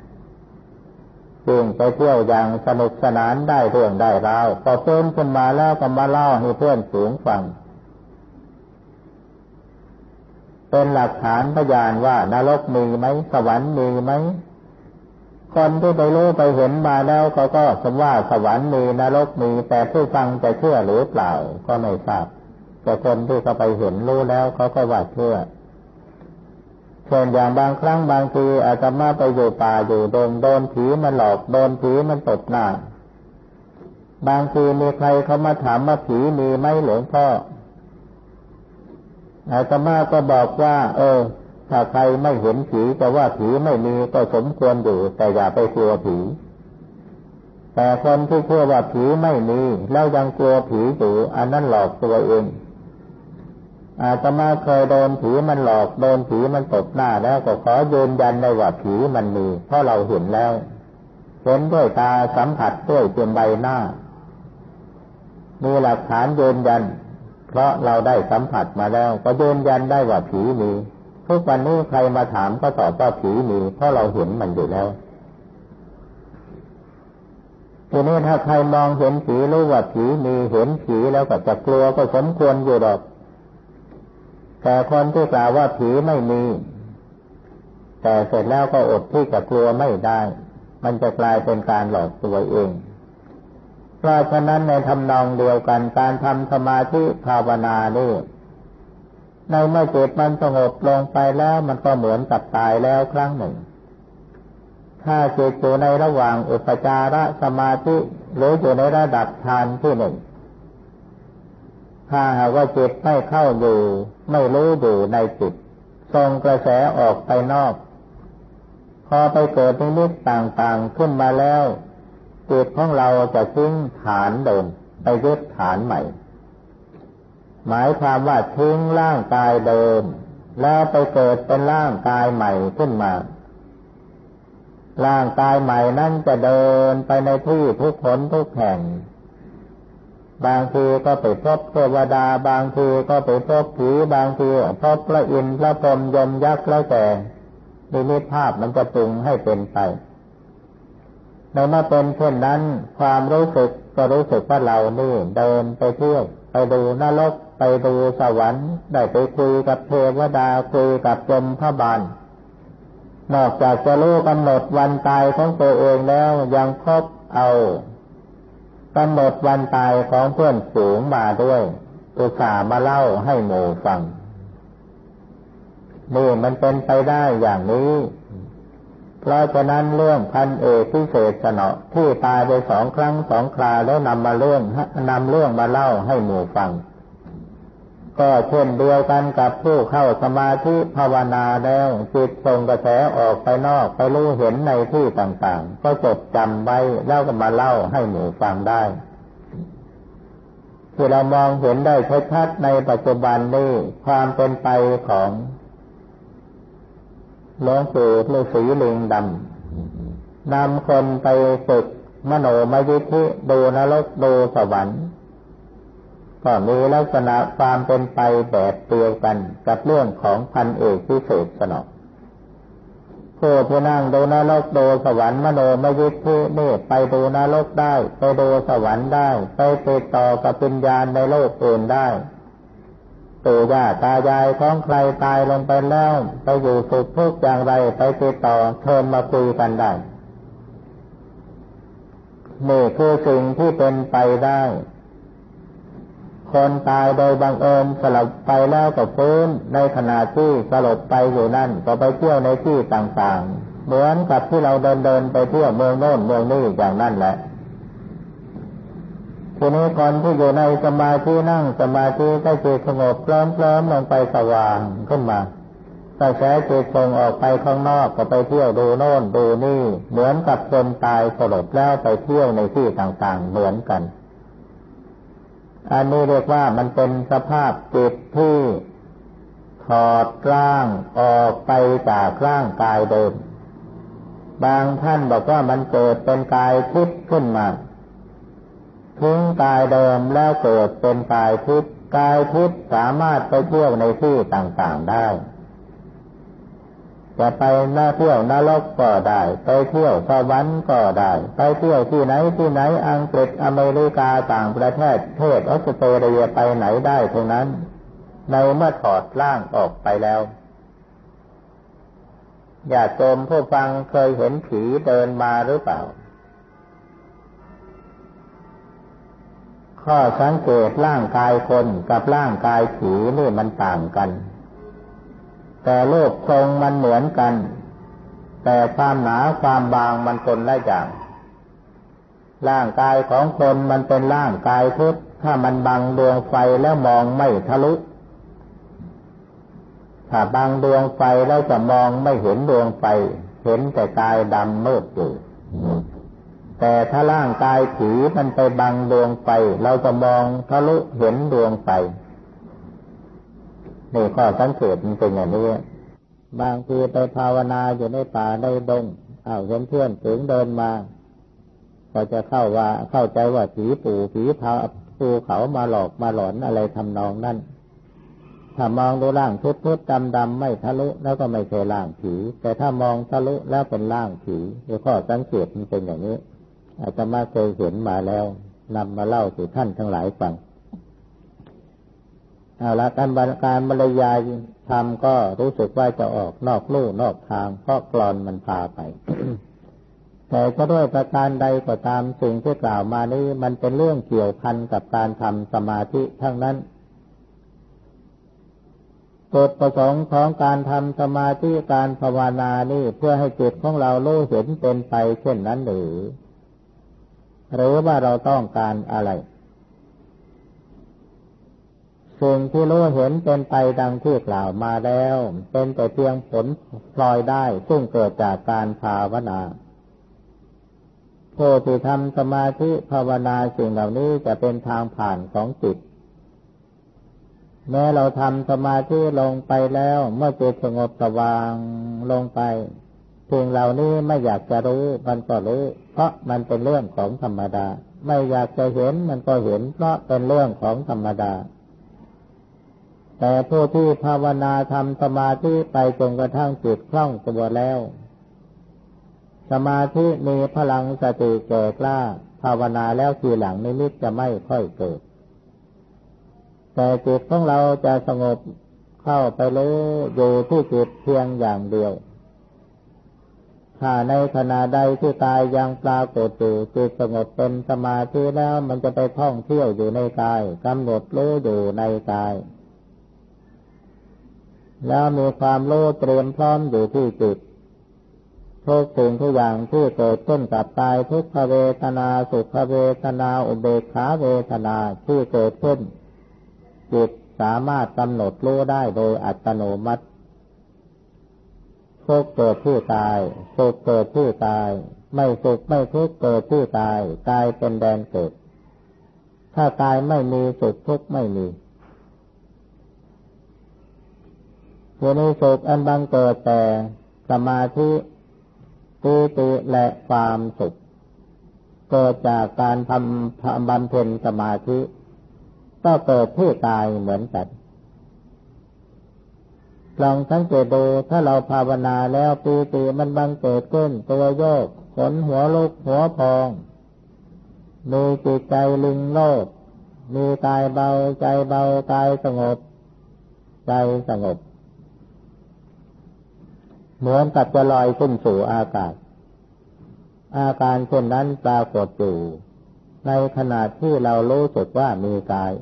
ยิ่งไปเที่ยวอย่างสนุกสนานได้เรื่องได้ราวพอเพิ่มขึ้นมาแล้วก็มาเล่าให้เพื่อนสูงฟัง เป็นหลักฐานพยานว่านรกมีไหมสวรรค์มีไหมคนที่ไปรู้ไปเห็นมาแล้วเขาก็สมว่าสวรรค์มีนรกมีแต่ผู้ฟังจะเชื่อหรือเปล่าก็ไม่ทราบแต่คนที่เขาไปเห็นรู้แล้วเขาก็ว่าเชื่อเช่นอย่างบางครั้งบางทีอาจจะมาไปอยู่ป่าอยู่โดนโดนผีมันหลอกโดนผีมันตบหน้า บางทีมีใครเขามาถามว่าผีมีไหมหลวงพ่อ อาตมาก็บอกว่า เออ ถ้าใครไม่เห็นผีแต่ว่าผีไม่มีก็สมควรอยู่แต่อย่าไปกลัวผีแต่คนที่เชื่อว่าผีไม่มีแล้วยังกลัวผีอยู่อันนั้นหลอกตัวเอง อาตมาเคยโดนผีมันหลอกโดนผีมันตบหน้าแล้วก็ขอยืนยันได้ว่าผีมันมี เพราะเราเห็นแล้วเห็นด้วยตาสัมผัสด้วยเพียงใบหน้า มีหลักฐานยืนยัน เพราะเราได้สัมผัสมาแล้วก็ยืนยันได้ว่าผีมี ทุกวันนี้ใครมาถามก็ตอบว่าผีมีเพราะเราเห็นมันอยู่แล้วทีนี้ถ้าใครมองเห็นผีรู้ว่าผีมีเห็นผีแล้วก็จะกลัวก็สมควรอยู่ดอก แต่คนที่กล่าวว่าผีไม่มี แต่เสร็จแล้วก็อดที่จะกลัวไม่ได้ มันจะกลายเป็นการหลอกตัวเอง ราะฉะนั้นในทำนองเดียวกันการทำสมาธิภาวนานี่ในเมื่อจิตมันสงบลงไปแล้วมันก็เหมือนกับตายแล้วครั้งหนึ่ง ถ้าจิตอยู่ในระหว่างอุปจารสมาธิหรืออยู่ในระดับฌานที่หนึ่ง ถ้าหากว่าจิตไม่เข้าอยู่ ไม่รู้อยู่ในจิตส่งกระแสออกไปนอก พอไปเกิดนิมิตต่างๆขึ้นมาแล้ว จิตของเราจะทิ้งฐานเดิมไปยึดฐานใหม่ หมายความว่าทิ้งร่างกายเดิม แล้วไปเกิดเป็นร่างกายใหม่ขึ้นมา ร่างกายใหม่นั้นจะเดินไปในที่ทุกขนทุกแห่ง บางทีก็ไปพบเทวดา บางทีก็ไปพบผีบางทีพบพระอินทร์พระพรหมยมยักษ์แล้วแต่นิมิตภาพมันจะปรุงให้เป็นไป ในเมื่อเป็นเช่นนั้น ความรู้สึกก็รู้สึกว่าเรานี่เดินไปเที่ยวไปดูนรกไปดูสวรรค์ได้ไปคุยกับเทวดาคุยกับยมพระบาลนอกจากจะรู้กำหนดวันตายของตัวเองแล้วยังพบเอากำหนดวันตายของเพื่อนฝูงมาด้วยอุตส่าห์มาเล่าให้หมู่ฟังนี่มันเป็นไปได้อย่างนี้ เราะฉะนั้นเรื่องพันเอกพิเศษสนอที่ตายไปสองครั้งสองคราแล้วนำมาเรื่องนำเรื่องมาเล่าให้หมู่ฟัง ก็เช่นเดียวกันกับผู้เข้าสมาธิภาวนาแล้วจิตส่งกระแสออกไปนอกไปรู้เห็นในที่ต่างๆ ก็จดจำไว้แล้วก็มาเล่าให้หมู่ฟังได้ที่เรามองเห็นได้ชัดๆในปัจจุบันนี้ความเป็นไปของ หลวงปู่ฤาษีลิงดำนำคนไปฝึกมโนมยิทธิดูนรกดูสวรรค์ ก็มีลักษณะความเป็นไปแบบเดียวกันกับเรื่องของพันเอกพิเศษสนองผู้ที่นั่งดูนรกดูสวรรค์มโนมยิทธินี่ไปดูนรกได้ ไปดูสวรรค์ได้ ไปติดต่อกับปิญญาณในโลกอื่นได้ ตัวญาตายายของใครตายลงไปแล้ว ไปอยู่สุขทุกข์อย่างไรไปติดต่อเชิญมาคุยกันได้นี่คือสิ่งที่เป็นไปได้ คนตายโดยบังเอิญสลบไปแล้วก็ฟื้นในขณะที่สลบไปอยู่นั่นก็ไปเที่ยวในที่ต่างๆ เหมือนกับที่เราเดินเดินไปเที่ยวเมืองโน้นเมืองนี้อย่างนั้นแหละ ทีนี้คนที่อยู่ในสมาธินั่งสมาธิก็จิตสงบเคลิ้มเคลิ้มลงไปสว่างขึ้นมาแต่แสจิตส่งออกไปข้างนอกก็ไปเที่ยวดูโน่นดูนี่ เหมือนกับคนตายสลบแล้วไปเที่ยวในที่ต่างๆเหมือนกัน อันนี้เรียกว่ามันเป็นสภาพจิตที่ถอดร่างออกไปจากร่างกายเดิม บางท่านบอกว่ามันเกิดเป็นกายทิพย์ขึ้นมา ทิ้งกายเดิมแล้วเกิดเป็นกายทิพย์กายทิพย์สามารถไปเที่ยวในที่ต่างๆได้ จะไปหน้าเที่ยวนรกก็ได้ ไปเที่ยวสวรรค์ก็ได้ ไปเที่ยวที่ไหนที่ไหนอังกฤษอเมริกาต่างประเทศเทศออสเตรเลียไปไหนได้ทั้งนั้น ในเมื่อถอดร่างออกไปแล้วอย่าโจมผู้ฟังเคยเห็นผีเดินมาหรือเปล่า ข้อสังเกตร่างกายคนกับร่างกายผีนี่มันต่างกัน แต่โลกทรงมันเหมือนกัน แต่ความหนาความบางมันคนละอย่าง ร่างกายของคนมันเป็นร่างกายทุกถ้ามันบังดวงไฟแล้วมองไม่ทะลุ ถ้าบังดวงไฟแล้วจะมองไม่เห็นดวงไฟ เห็นแต่กายดำมืดอยู่ แต่ถ้าร่างกายผีมันไปบังดวงไฟเราจะมองทะลุเห็นดวงไฟนี่ข้อสังเกตมันเป็นอย่างนี้บางทีไปภาวนาอยู่ในป่าในดงอ้าวเห็นเพื่อนถึงเดินมา ก็จะเข้าว่าเข้าใจว่าผีปู่ผีพาภูเขามาหลอกมาหลอนอะไรทำนองนั้นถ้ามองดูร่างทุบทุบดำดำไม่ทะลุแล้วก็ไม่ใช่ร่างผี แต่ถ้ามองทะลุแล้วเป็นร่างผีดูข้อสังเกตมันเป็นอย่างนี้ อาจจะมาเคยเห็นมาแล้วนำมาเล่าสู่ท่านทั้งหลายฟังเอาละการบรรการบรรยายธรรมก็รู้สึกว่าจะออกนอกลู่นอกทาง เพราะกรอนมันพาไป แต่จะด้วยประการใดก็ตามสิ่งที่กล่าวมานี้มันเป็นเรื่องเกี่ยวพันกับการทำสมาธิทั้งนั้นจุดประสงค์ของการทำสมาธิการภาวนานี่เพื่อให้จิตของเรารู้เห็นเป็นไปเช่นนั้นหรือ หรือว่าเราต้องการอะไร สิ่งที่รู้เห็นเป็นไปดังที่กล่าวมาแล้ว เป็นแต่เพียงผลพลอยได้ซึ่งเกิดจากการภาวนาผู้ที่ทำสมาธิภาวนาสิ่งเหล่านี้จะเป็นทางผ่านของจิต แม้เราทำสมาธิลงไปแล้ว เมื่อจิตสงบสว่างลงไป สิ่งเหล่านี้ไม่อยากจะรู้มันก็รู้ เพราะมันเป็นเรื่องของธรรมดา ไม่อยากจะเห็นมันก็เห็น เพราะเป็นเรื่องของธรรมดา แต่ผู้ที่ภาวนาทำสมาธิไปจนกระทั่งจิตคล่องตัวแล้ว สมาธิมีพลังสติเกิดกล้า ภาวนาแล้วทีหลังนิมิตจะไม่ค่อยเกิด แต่จิตของเราจะสงบเข้าไปรู้อยู่ที่จิตเพียงอย่างเดียว ถ้าในขณะใดที่ตายยังปรากฏอยู่จิตสงบเป็นสมาธิแล้วมันจะไปท่องเที่ยวอยู่ในกายกำหนดรู้อยู่ในกาย แล้วมีความรู้เตรียมพร้อมอยู่ที่จิตทุกสิ่งทุกอย่างที่เกิดขึ้นกับกายทุกขเวทนาสุขเวทนาอุเบกขาเวทนาที่เกิดขึ้นจิตสามารถกำหนดรู้ได้โดยอัตโนมัติ ทุกเกิดที่ตายสุขเกิดที่ตาย ไม่สุขไม่ทุกเกิดที่ตายกายเป็นแดนเกิด ถ้ากายไม่มีสุขทุกไม่มีทีนี้สุขอันบังเกิดแต่สมาธิปีติและความสุขเกิดจากการทำบำเพ็ญสมาธิ ก็เกิดที่กายเหมือนกัน ลองสังเกตดูถ้าเราภาวนาแล้วปีติมันบังเกิดขึ้น ตัวโยกขนหัวลุกหัวพองมีจิตใจลิงโลดมีกายเบาใจเบากายสงบ ใจสงบ เหมือนกับจะลอยขึ้นสู่อากาศ อาการเช่นนั้นปรากฏอยู่ในขณะที่เรารู้สึกว่ามีกาย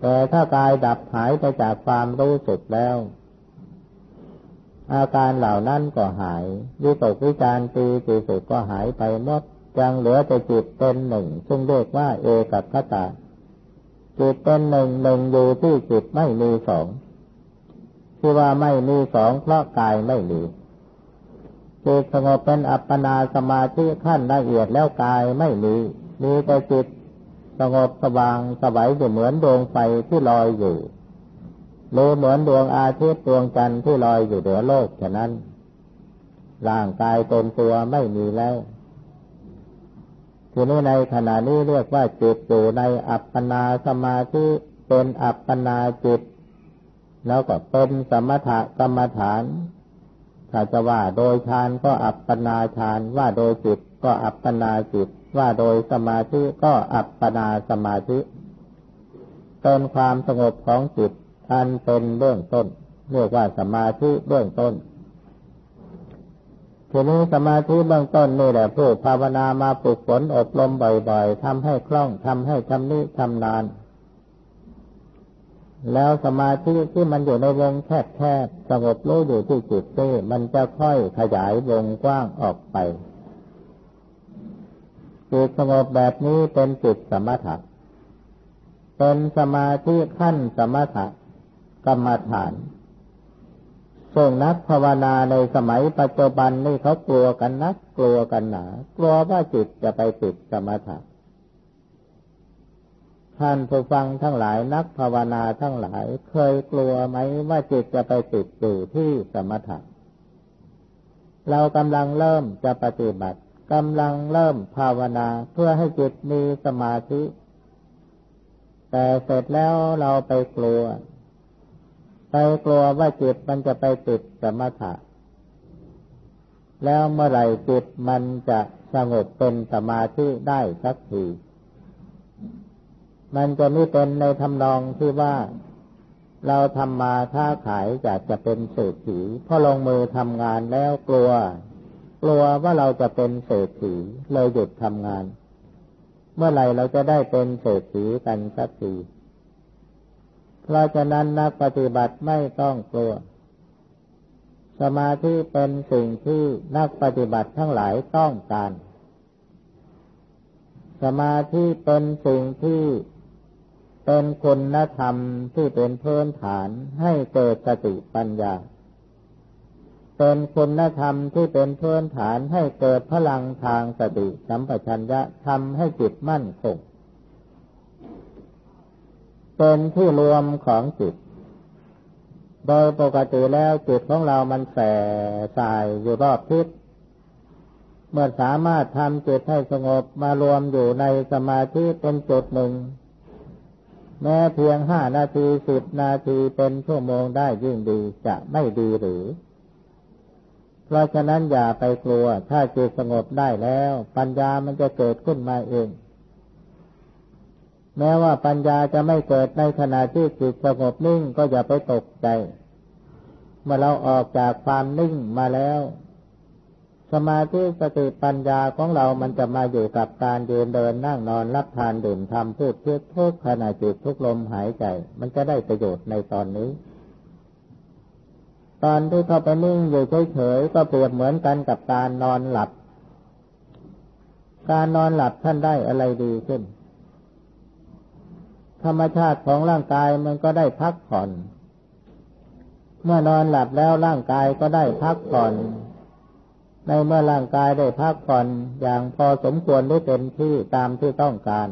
แต่ถ้ากายดับหายไปจากความรู้สึกแล้ว อาการเหล่านั้นก็หายวิตกวิจารตีติสุก็หายไปหมดยังเหลือแต่จิตเป็นหนึ่ง ซึ่งเรียกว่าเอกัคตาจิตเป็นหนึ่งหนึ่งอยู่ที่จิตไม่มีสองที่ว่าไม่มีสองเพราะกายไม่มีจิตสงบเป็นอัปปนาสมาธิขั้นละเอียดแล้วกายไม่มี มีแต่จิต สงบสว่างสบายอยู่เหมือนดวงไฟที่ลอยอยู่หรือเหมือนดวงอาทิตย์ดวงจันทร์ที่ลอยอยู่เหนือโลกฉะนั้น ร่างกายตนตัวไม่มีแล้วทีนี้ในขณะนี้เรียกว่าจิตอยู่ในอัปปนาสมาธิเป็นอัปปนาจิต แล้วก็เป็นสมถกรรมฐานถ้าจะว่าโดยฌานก็อัปปนาฌานว่าโดยจิตก็อัปปนาจิต ว่าโดยสมาธิก็อัปปนาสมาธิ เป็นความสงบของจิตอันเป็นเบื้องต้นเรียกว่าสมาธิเบื้องต้นทีนี้สมาธิเบื้องต้นนี่แหละผู้ภาวนามาฝึกฝนอบรมบ่อยๆทำให้คล่องทำให้ชำนิชำนาญ แล้วสมาธิที่มันอยู่ในวงแคบๆสงบรู้อยู่ที่จิตนี่มันจะค่อยขยายวงกว้างออกไป จิตสงบแบบนี้เป็นจิตสมถะเป็นสมาธิขั้นสมถะกรรมฐานซึ่งนักภาวนาในสมัยปัจจุบันนี่เขากลัวกันนักกลัวกันหนากลัวว่าจิตจะไปติดสมถะท่านผู้ฟังทั้งหลายนักภาวนาทั้งหลาย เคยกลัวไหมว่าจิตจะไปติดอยู่ที่สมถะเรากำลังเริ่มจะปฏิบัติ กำลังเริ่มภาวนาเพื่อให้จิตมีสมาธิ แต่เสร็จแล้วเราไปกลัว ไปกลัวว่าจิตมันจะไปติดสมถะ แล้วเมื่อไหร่จิตมันจะสงบเป็นสมาธิได้สักทีมันจะไม่เป็นในทำนองที่ว่าเราทำมาค้าขายอยากจะเป็นเศรษฐีพอลงมือทำงานแล้วกลัว กลัวว่าเราจะเป็นเศรษฐีเลยหยุดทำงาน เมื่อไหร่เราจะได้เป็นเศรษฐีกันสักทีเพราะฉะนั้นนักปฏิบัติไม่ต้องกลัว สมาธิเป็นสิ่งที่นักปฏิบัติทั้งหลายต้องการ สมาธิเป็นสิ่งที่เป็นคุณธรรมที่เป็นพื้นฐานให้เกิดสติปัญญา เป็นคุณธรรมที่เป็นพื้นฐานให้เกิดพลังทางสติสัมปชัญญะทำให้จิตมั่นคง เป็นที่รวมของจิต โดยปกติแล้วจิตของเรามันแส่สายอยู่รอบทิศเมื่อสามารถทำจิตให้สงบมารวมอยู่ในสมาธิเป็นจุดหนึ่ง แม้เพียงห้านาทีสิบนาทีเป็นชั่วโมงได้ยิ่งดีจะไม่ดีหรือ เพราะฉะนั้นอย่าไปกลัว ถ้าจิตสงบได้แล้ว ปัญญามันจะเกิดขึ้นมาเอง แม้ว่าปัญญาจะไม่เกิดในขณะที่จิตสงบนิ่งก็อย่าไปตกใจ เมื่อเราออกจากความนิ่งมาแล้ว สมาธิสติปัญญาของเรามันจะมาอยู่กับการเดินเดินนั่งนอนรับทานดื่มทำพูดเพื่อทุกขณะจิตทุกลมหายใจ มันจะได้ประโยชน์ในตอนนี้ ตอนที่เข้าไปนิ่งอยู่เฉยๆก็เปรียบเหมือนกันกับการนอนหลับ การนอนหลับท่านได้อะไรดีขึ้น ธรรมชาติของร่างกายมันก็ได้พักผ่อน เมื่อนอนหลับแล้วร่างกายก็ได้พักผ่อน ในเมื่อร่างกายได้พักผ่อนอย่างพอสมควรได้เต็มที่ตามที่ต้องการ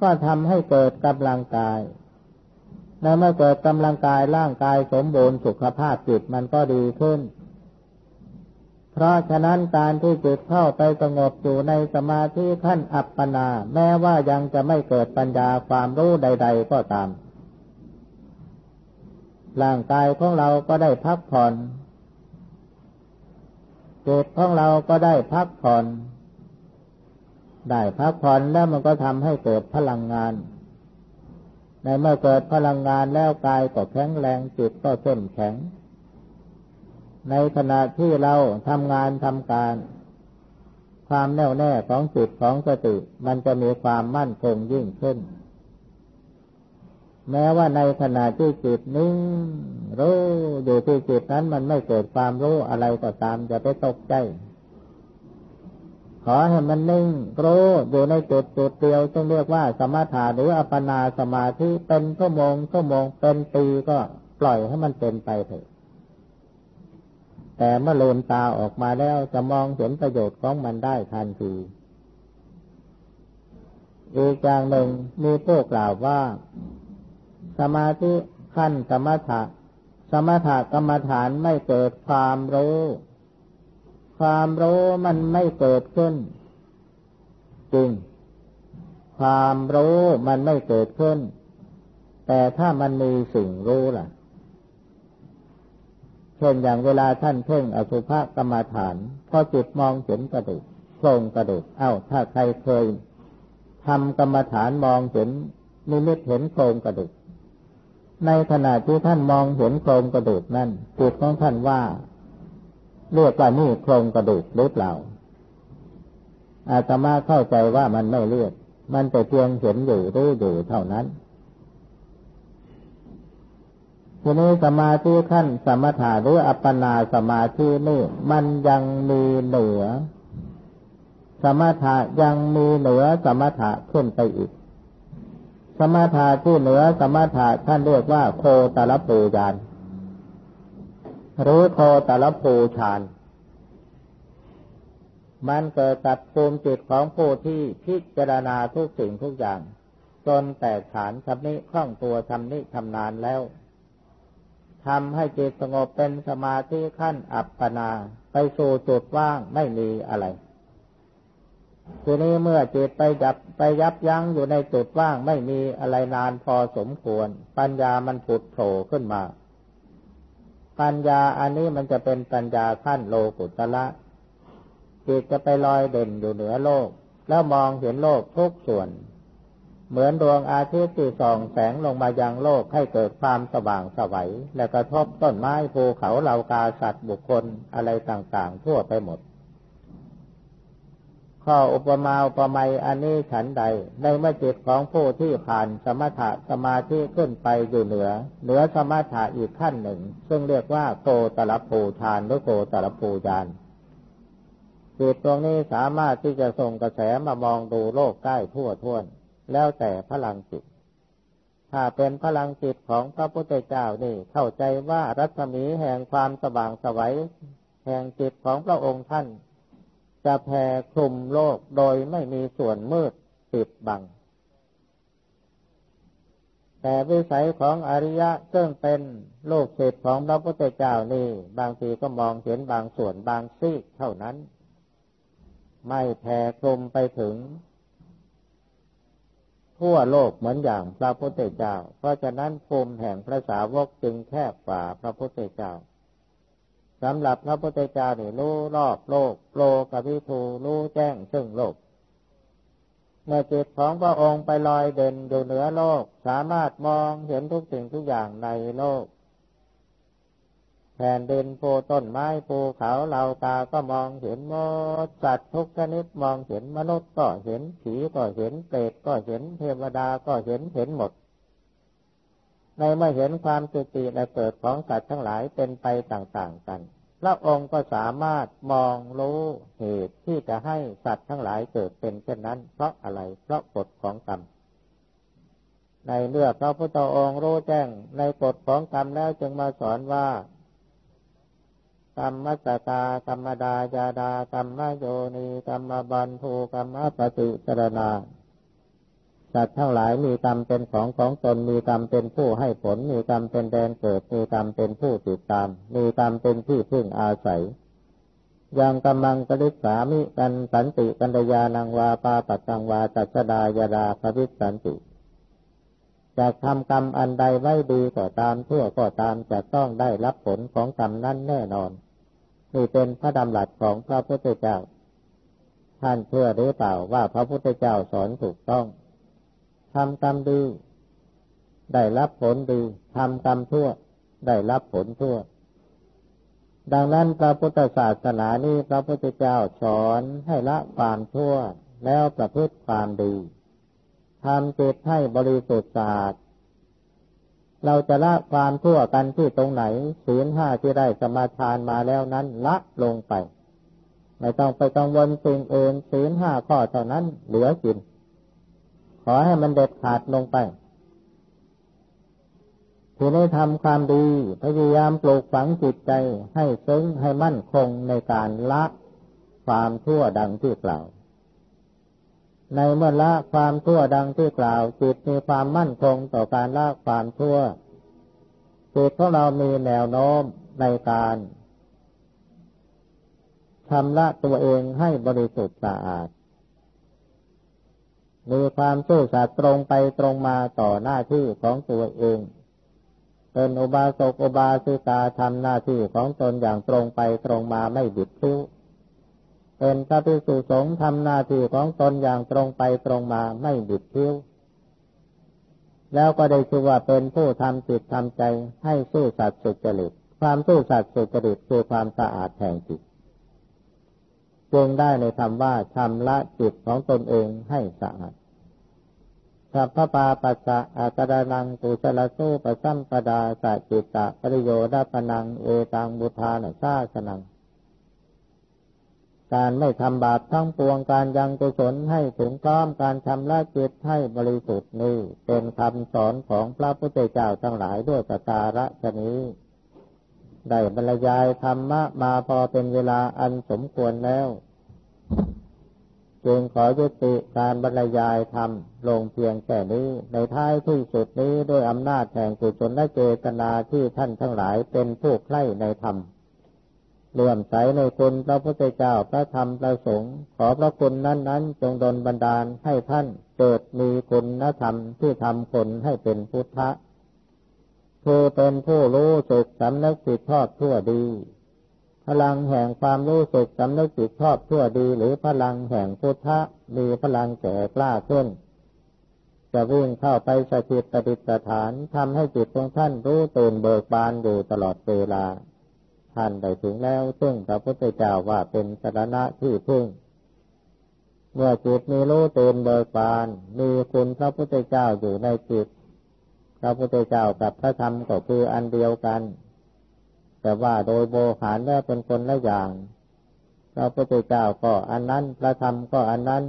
ก็ทำให้เกิดกำลังกาย ในเมื่อเกิดกำลังกายร่างกายสมบูรณ์สุขภาพจิตมันก็ดีขึ้น เพราะฉะนั้นการที่จิตเข้าไปสงบอยู่ในสมาธิขั้นอัปปนา แม้ว่ายังจะไม่เกิดปัญญาความรู้ใด ๆ ก็ตาม ร่างกายของเราก็ได้พักผ่อนจิตของเราก็ได้พักผ่อน ได้พักผ่อนแล้วมันก็ทำให้เกิดพลังงาน ในเมื่อเกิดพลังงานแล้วกายก็แข็งแรงจิตก็เข้มแข็ง ในขณะที่เราทำงานทำการ ความแน่วแน่ของจิตของสติ มันจะมีความมั่นคงยิ่งขึ้น แม้ว่าในขณะที่จิตนิ่งรู้อยู่ที่จิตนั้นมันไม่เกิดความรู้อะไรก็ตามจะไปตกใจ อให้มันนิ่งรู้อยู่ในจุดจุดเดียวต้องเรียกว่าสมถะหรืออัปปนาสมาธิเป็นชั่วโมงชั่วโมงเป็นปีก็ปล่อยให้มันเป็นไปเถอะ แต่เมื่อลืมตาออกมาแล้วจะมองเห็นประโยชน์ของมันได้ทันทีอีกอย่างหนึ่งมีผู้กล่าวว่า สมาธิขั้นสมถะ สมถะกรรมฐานไม่เกิดความรู้ ความรู้มันไม่เกิดขึ้น จริง ความรู้มันไม่เกิดขึ้น แต่ถ้ามันมีสิ่งรู้ล่ะ เช่นอย่างเวลาท่านเพ่งอสุภกรรมฐานพอจิตมองเห็นกระดูกโครงกระดูก เอ้า ถ้าใครเคยทำกรรมฐานมองเห็นนิมิตเห็นโครงกระดูก ในขณะที่ท่านมองเห็นโครงกระดูกนั่นจิตของท่านว่า เรียกว่านี่โครงกระดูกหรือเปล่า อาตมาเข้าใจว่ามันไม่เรียก มันแต่เพียงเห็นอยู่รู้อยู่เท่านั้นทีนี้สมาธิขั้นสมถะหรืออัปปนาสมาธินี่มันยังมีเหนือ สมถะยังมีเหนือสมถะขึ้นไปอีก สมถะที่เหนือสมถะท่านเรียกว่าโคตรปูยาน หรือโคตรปูฌานมันเกิดกับภูมิจิตของผู้ที่พิจารณาทุกสิ่งทุกอย่าง จนแตกฐานทำนิคล่องตัวทำนิทำนานแล้วทำให้จิตสงบเป็นสมาธิขั้นอัปปนา ไปสู่จุดว่างไม่มีอะไร ทีนี้เมื่อจิตไปจับไปยับยั้งอยู่ในจุดว่างไม่มีอะไรนานพอสมควร ปัญญามันผุดโผล่ขึ้นมา ปัญญาอันนี้มันจะเป็นปัญญาขั้นโลกุตละจิตจะไปลอยเด่นอยู่เหนือโลก แล้วมองเห็นโลกทุกส่วน เหมือนดวงอาทิตย์ที่ส่องแสงลงมายังโลกให้เกิดความสว่างสวัย และกระทบต้นไม้ภูเขาเหล่ากาสัตว์บุคคลอะไรต่างๆ ทั่วไปหมด ข้ออุปมาอุปไมยอันนี้ฉันใด ในเมื่อจิตของผู้ที่ผ่านสมถะสมาธิขึ้นไปอยู่เหนือ เหนือสมถะอีกขั้นหนึ่ง ซึ่งเรียกว่าโกตรภูทานหรือโกตรภูยานจิตตรงนี้สามารถที่จะส่งกระแสมามองดูโลกใกล้ทั่วท่วน แล้วแต่พลังจิต ถ้าเป็นพลังจิตของพระพุทธเจ้านี่เข้าใจว่ารัศมีแห่งความสว่างสวัยแห่งจิตของพระองค์ท่าน จะแผ่คลุมโลกโดยไม่มีส่วนมืดปิดบัง แต่วิสัยของอริยะซึ่งเป็นโลกเศษของพระพุทธเจ้านี่ บางทีก็มองเห็นบางส่วนบางซีกเท่านั้น ไม่แผ่คลุมไปถึง ทั่วโลกเหมือนอย่างพระพุทธเจ้า เพราะฉะนั้นภูมิแห่งพระสาวกจึงแคบกว่าพระพุทธเจ้า สำหรับพระพุทธเจ้าเนี่รู้รอบโลกโลกวิทูรู้แจ้งซึ่งโลก เมื่อจิตของพระองค์ไปลอยเด่นอยู่เหนือโลก สามารถมองเห็นทุกสิ่งทุกอย่างในโลก แผ่นดินภูต้นไม้ภูเขาเหล่าตาก็มองเห็นหมดสัตว์ทุกชนิดมองเห็นมนุษย์ก็เห็นผีก็เห็นเปรตก็เห็นเทวดาก็เห็นเห็นหมด ในเมื่อเห็นความจุติและเกิดของสัตว์ทั้งหลายเป็นไปต่างๆกันพระองค์ก็สามารถมองรู้เหตุที่จะให้สัตว์ทั้งหลายเกิดเป็นเช่นนั้น เพราะอะไรเพราะกฎของกรรมในเมื่อพระพุทธองค์รู้แจ้งในกฎของกรรมแล้วจึงมาสอนว่ากรรมมัสตากรรมดายาดากรรมโยนีกรรมบันทูกรรมปฏิสรณา สัตว์ทั้งหลายมีกรรมเป็นของของตนมีกรรมเป็นผู้ให้ผล มีกรรมเป็นแดนเกิด มีกรรมเป็นผู้ติดตาม มีกรรมเป็นที่พึ่งอาศัยยังกำลังกริสามิกันสันติกันยานังวาปาปัตังวาตัชดายาดาภวิสันติจากทำกรรมอันใดไว้ดีก็ตามทั่วก็ตามจะต้องได้รับผลของกรรมนั้นแน่นอน นี่เป็นพระดำรัสของพระพุทธเจ้า ท่านเชื่อหรือเปล่าว่าพระพุทธเจ้าสอนถูกต้อง ทำกรรมดี ได้รับผลดีทำกรรมชั่ว ได้รับผลชั่ว ดังนั้นพระพุทธศาสนานี้พระพุทธเจ้าสอนให้ละความชั่วแล้วประพฤติความดีทำจิตให้บริสุทธิ์สะอาดเราจะละความชั่วกันที่ตรงไหนศีลห้าที่ได้สมาทานมาแล้วนั้นละลงไป ไม่ต้องไปกังวลสิ่งอื่นศีลห้าข้อเท่านั้นเหลือกิน อให้มันเด็ดขาดลงไปทีนี้ทำความดีพยายามปลูกฝังจิตใจให้ซึ้งให้มั่นคงในการละความชั่วดังที่กล่าว ในเมื่อละความชั่วดังที่กล่าว จิตมีความมั่นคงต่อการละความชั่วจิตของเรามีแนวโน้มในการทำละตัวเองให้บริสุทธิ์สะอาด มีความซื่อสัตย์ตรงไปตรงมาต่อหน้าที่ของตัวเอง เป็นอุบาสกอุบาสิกาทำหน้าที่ของตนอย่างตรงไปตรงมาไม่บิดพิ้วเป็นพระภิกษุสงฆ์ทำหน้าที่ของตนอย่างตรงไปตรงมาไม่บิดพิ้วแล้วก็ได้ชื่อว่าเป็นผู้ทำจิตทำใจให้สู้สัตย์สุจริต ความสู้สัตย์สุจริตคือความสะอาดแห่งจิต จึงได้ในคำว่าชำระจิตของตนเองให้สะอาดสัพพปาปัสสะอาตระนังตุสลสู้ปสัมปดาสัจิตตะปริโยดาปนังเอตังบุทานชาสนัง การไม่ทำบาปทั้งปวงการยังกุศลให้ถึงพร้อมการชำระจิตให้บริสุทธิ์นี้เป็นคำสอนของพระพุทธเจ้าทั้งหลายด้วยสตาระชนี้ ได้บรรยายธรรมะมาพอเป็นเวลาอันสมควรแล้ว จึงขอยุติการบรรยายธรรมลงเพียงแค่นี้ ในท้ายที่สุดนี้ด้วยอำนาจแห่งกุศลและเจตนาที่ท่านทั้งหลายเป็นผู้ใคร่ในธรรมเลื่อมใสในคุณพระพุทธเจ้าพระธรรมพระสงฆ์ขอพระคุณนั้นนั้นจงดลบันดาลให้ท่านเกิดมีคุณธรรมที่ทำคนให้เป็นพุทธะ คือเป็นผู้รู้สึกสำนึกผิดชอบทั่วดี พลังแห่งความรู้สึกสำนึกผิดชอบทั่วดี หรือพลังแห่งพุทธะมีพลังแก่กล้าขึ้น จะวิ่งเข้าไปสถิตปฏิสถานทำให้จิตของท่านรู้ตื่นเบิกบานอยู่ตลอดเวลา ท่านได้ถึงแล้วซึ่งพระพุทธเจ้าว่าเป็นสรณะที่พึ่งเมื่อจิตมีรู้ตื่นเบิกบาน มีคุณพระพุทธเจ้าอยู่ในจิต พระพุทธเจ้ากับพระธรรมก็คืออันเดียวกัน แต่ว่าโดยโบหารแล้วเป็นคนละอย่าง พระพุทธเจ้าก็อันนั้น พระธรรมก็อันนั้น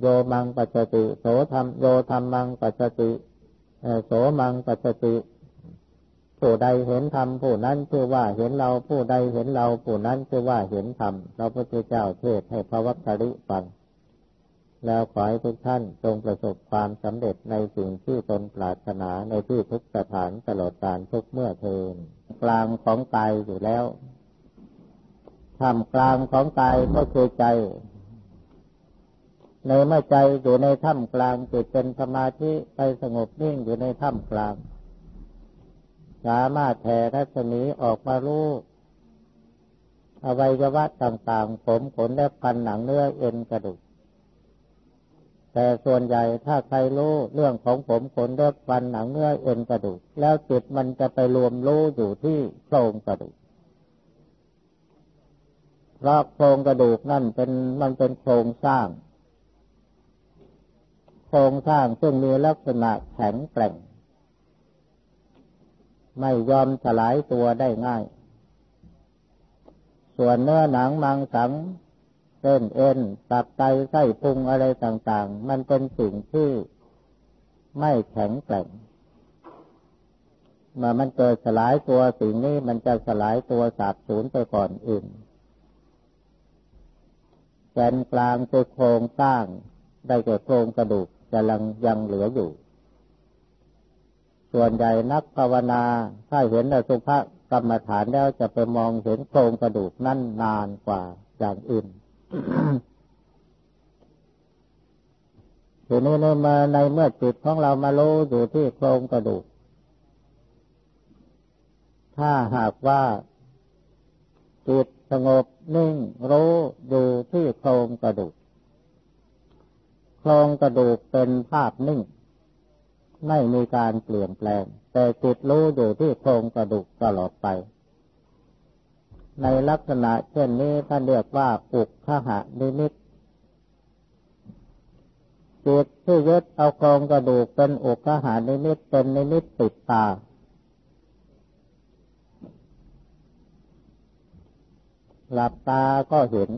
โยมังปัจจติโสธรรมโยธรรมังปัจจติโสมังปัจจติผู้ใดเห็นธรรมผู้นั้นชื่อว่าเห็นเราผู้ใดเห็นเราผู้นั้นชื่อว่าเห็นธรรมเราพระพุทธเจ้าเทศให้พระวัตริฟัง แล้วขอให้ทุกท่านจงประสบความสำเร็จในสิ่งที่ตนปรารถนาในที่ทุกสถานตลอดการทุกเมื่อเทินกลางของกายอยู่แล้วทำกลางของกายก็คือใจ ในเมื่อใจอยู่ในถ้ำกลางจิตเป็นสมาธิไปสงบนิ่งอยู่ในถ้ำกลาง สามารถแผ่รัศมีออกมาลูกอวัยวะต่างๆ ผมขนและพันหนังเนื้อเอ็นกระดูก แต่ส่วนใหญ่ถ้าใครรู้เรื่องของผมขนเล็บฟันหนังเนื้อเอ็นกระดูก แล้วจิตมันจะไปรวมรู้อยู่ที่โครงกระดูกเพราะโครงกระดูกนั่นเป็นมันเป็นโครงสร้าง โครงสร้างซึ่งมีลักษณะแข็งแกร่ง ไม่ยอมสลายตัวได้ง่าย ส่วนเนื้อหนังมังสัง เส้นเอ็นตับไตไส้พุงอะไรต่าง ๆ มันเป็นสิ่งที่ไม่แข็งแกร่งเมื่อมันเกิดสลายตัวสิ่งนี้มันจะสลายตัวสาบสูญไปก่อนอื่นแกนกลางคือโครงสร้าง ได้แก่โครงกระดูกจะยังยังเหลืออยู่ ส่วนใหญ่นักภาวนาถ้าเห็นอสุภกรรมฐานแล้วจะไปมองเห็นโครงกระดูกนั่นนานกว่าอย่างอื่น ทีนี้ในมาในเมื่อจิตของเรามารู้อยู่ที่โครงกระดูก ถ้าหากว่าจิตสงบนิ่งรู้อยู่ที่โครงกระดูก โครงกระดูกเป็นภาพนิ่ง ไม่มีการเปลี่ยนแปลง แต่จิตรู้อยู่ที่โครงกระดูกตลอดไป ในลักษณะเช่นนี้ท่านเรียกว่าอุคคหนิมิตจิตที่ยึดเอาโครงกระดูกเป็นอุคคหนิมิตเป็นนิมิตติดตา หลับตาก็เห็น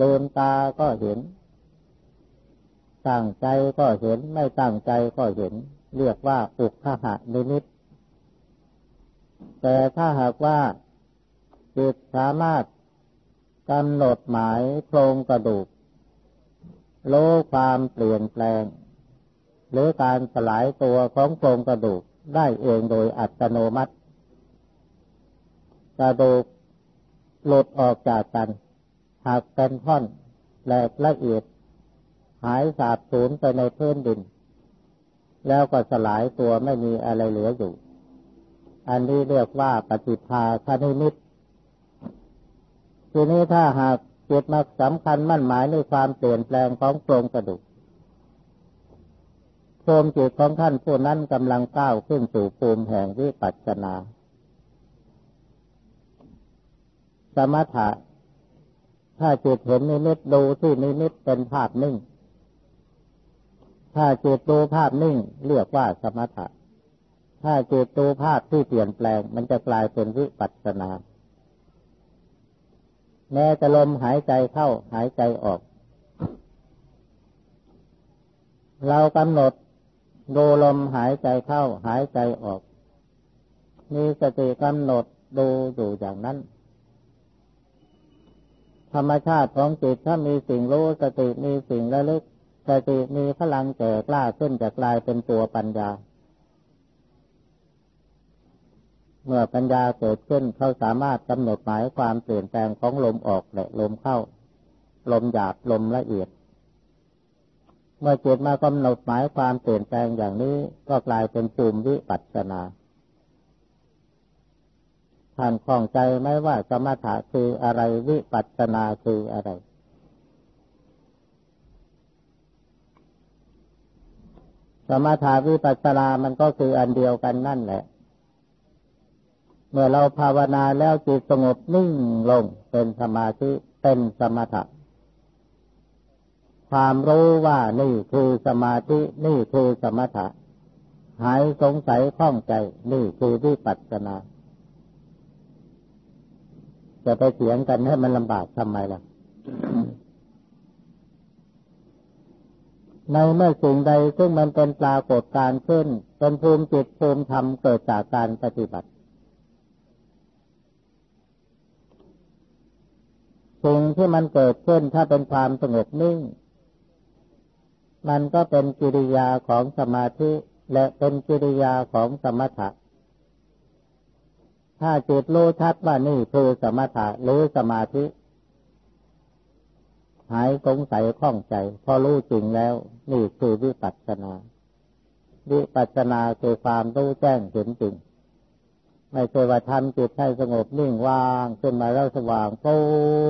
ลืมตาก็เห็น ตั้งใจก็เห็นไม่ตั้งใจก็เห็น เรียกว่าอุกขหะนิมิต แต่ถ้าหากว่า จิตสามารถกำหนดหมายโครงกระดูกโลความเปลี่ยนแปลง หรือการสลายตัวของโครงกระดูกได้เองโดยอัตโนมัติ กระดูกหลุดออกจากกันหากเป็นท่อนแหลกละเอียด หายสาบสูญไปในพื้นดิน แล้วก็สลายตัวไม่มีอะไรเหลืออยู่ อันนี้เรียกว่าปฏิภาคณิมิต ทีนี้ถ้าหากจิตมาสำคัญมั่นหมายในความเปลี่ยนแปลงของโครงกระดูกโครงจิตของท่านผู้นั้นกำลังก้าวขึ้นสู่ภูมิแห่งวิปัสสนา สมถะถ้าจิตเห็นนิมิตดูที่นิมิตเป็นภาพนิ่ง ถ้าจิตดูภาพนิ่งเรียกว่าสมถะ ถ้าจิตดูภาพที่เปลี่ยนแปลง มันจะกลายเป็นวิปัสสนา แม้จะลมหายใจเข้าหายใจออก เรากำหนดดูลมหายใจเข้าหายใจออก มีสติกำหนดดูอยู่อย่างนั้น ธรรมชาติของจิตถ้ามีสิ่งรู้สติมีสิ่งระลึกสติมีพลังแก่กล้าขึ้นจะกลายเป็นตัวปัญญา เมื่อปัญญาเกิดขึ้นเขาสามารถกำหนดหมายความเปลี่ยนแปลงของลมออกและลมเข้า ลมหยาบลมละเอียด เมื่อจิตมากำหนดหมายความเปลี่ยนแปลงอย่างนี้ก็กลายเป็นภูมิวิปัสสนาท่านคล่องใจไหมว่าสมถะคืออะไรวิปัสสนาคืออะไรสมถะวิปัสสนามันก็คืออันเดียวกันนั่นแหละ มื่อเราภาวนาแล้วจิตสงบนิ่งลงเป็นสมาธิเป็นสมถะความรู้ว่านี่คือสมาธินี่คือสมถะหายสงสัยข้องใจ นี่คือวิปัสสนา จะไปเถียงกันให้มันลำบากทำไมล่ะ ในเมื่อสิ่งใดซึ่งมันเป็นปรากฏการขึ้น เป็นภูมิจิตภูมิธรรมเกิดจากการปฏิบัติ สิ่งที่มันเกิดขึ้นถ้าเป็นความสงบนิ่ง มันก็เป็นกิริยาของสมาธิและเป็นกิริยาของสมถะ ถ้าจิตรู้ชัดว่านี่คือสมถะหรือสมาธิ หายสงสัยข้องใจ พอรู้จริงแล้ว นี่คือวิปัสสนา วิปัสสนาคือความรู้แจ้งเห็นจริง ไม่ใช่ว่าทำจิตให้สงบนิ่งว่างขึ้นมาแล้วสว่างโป้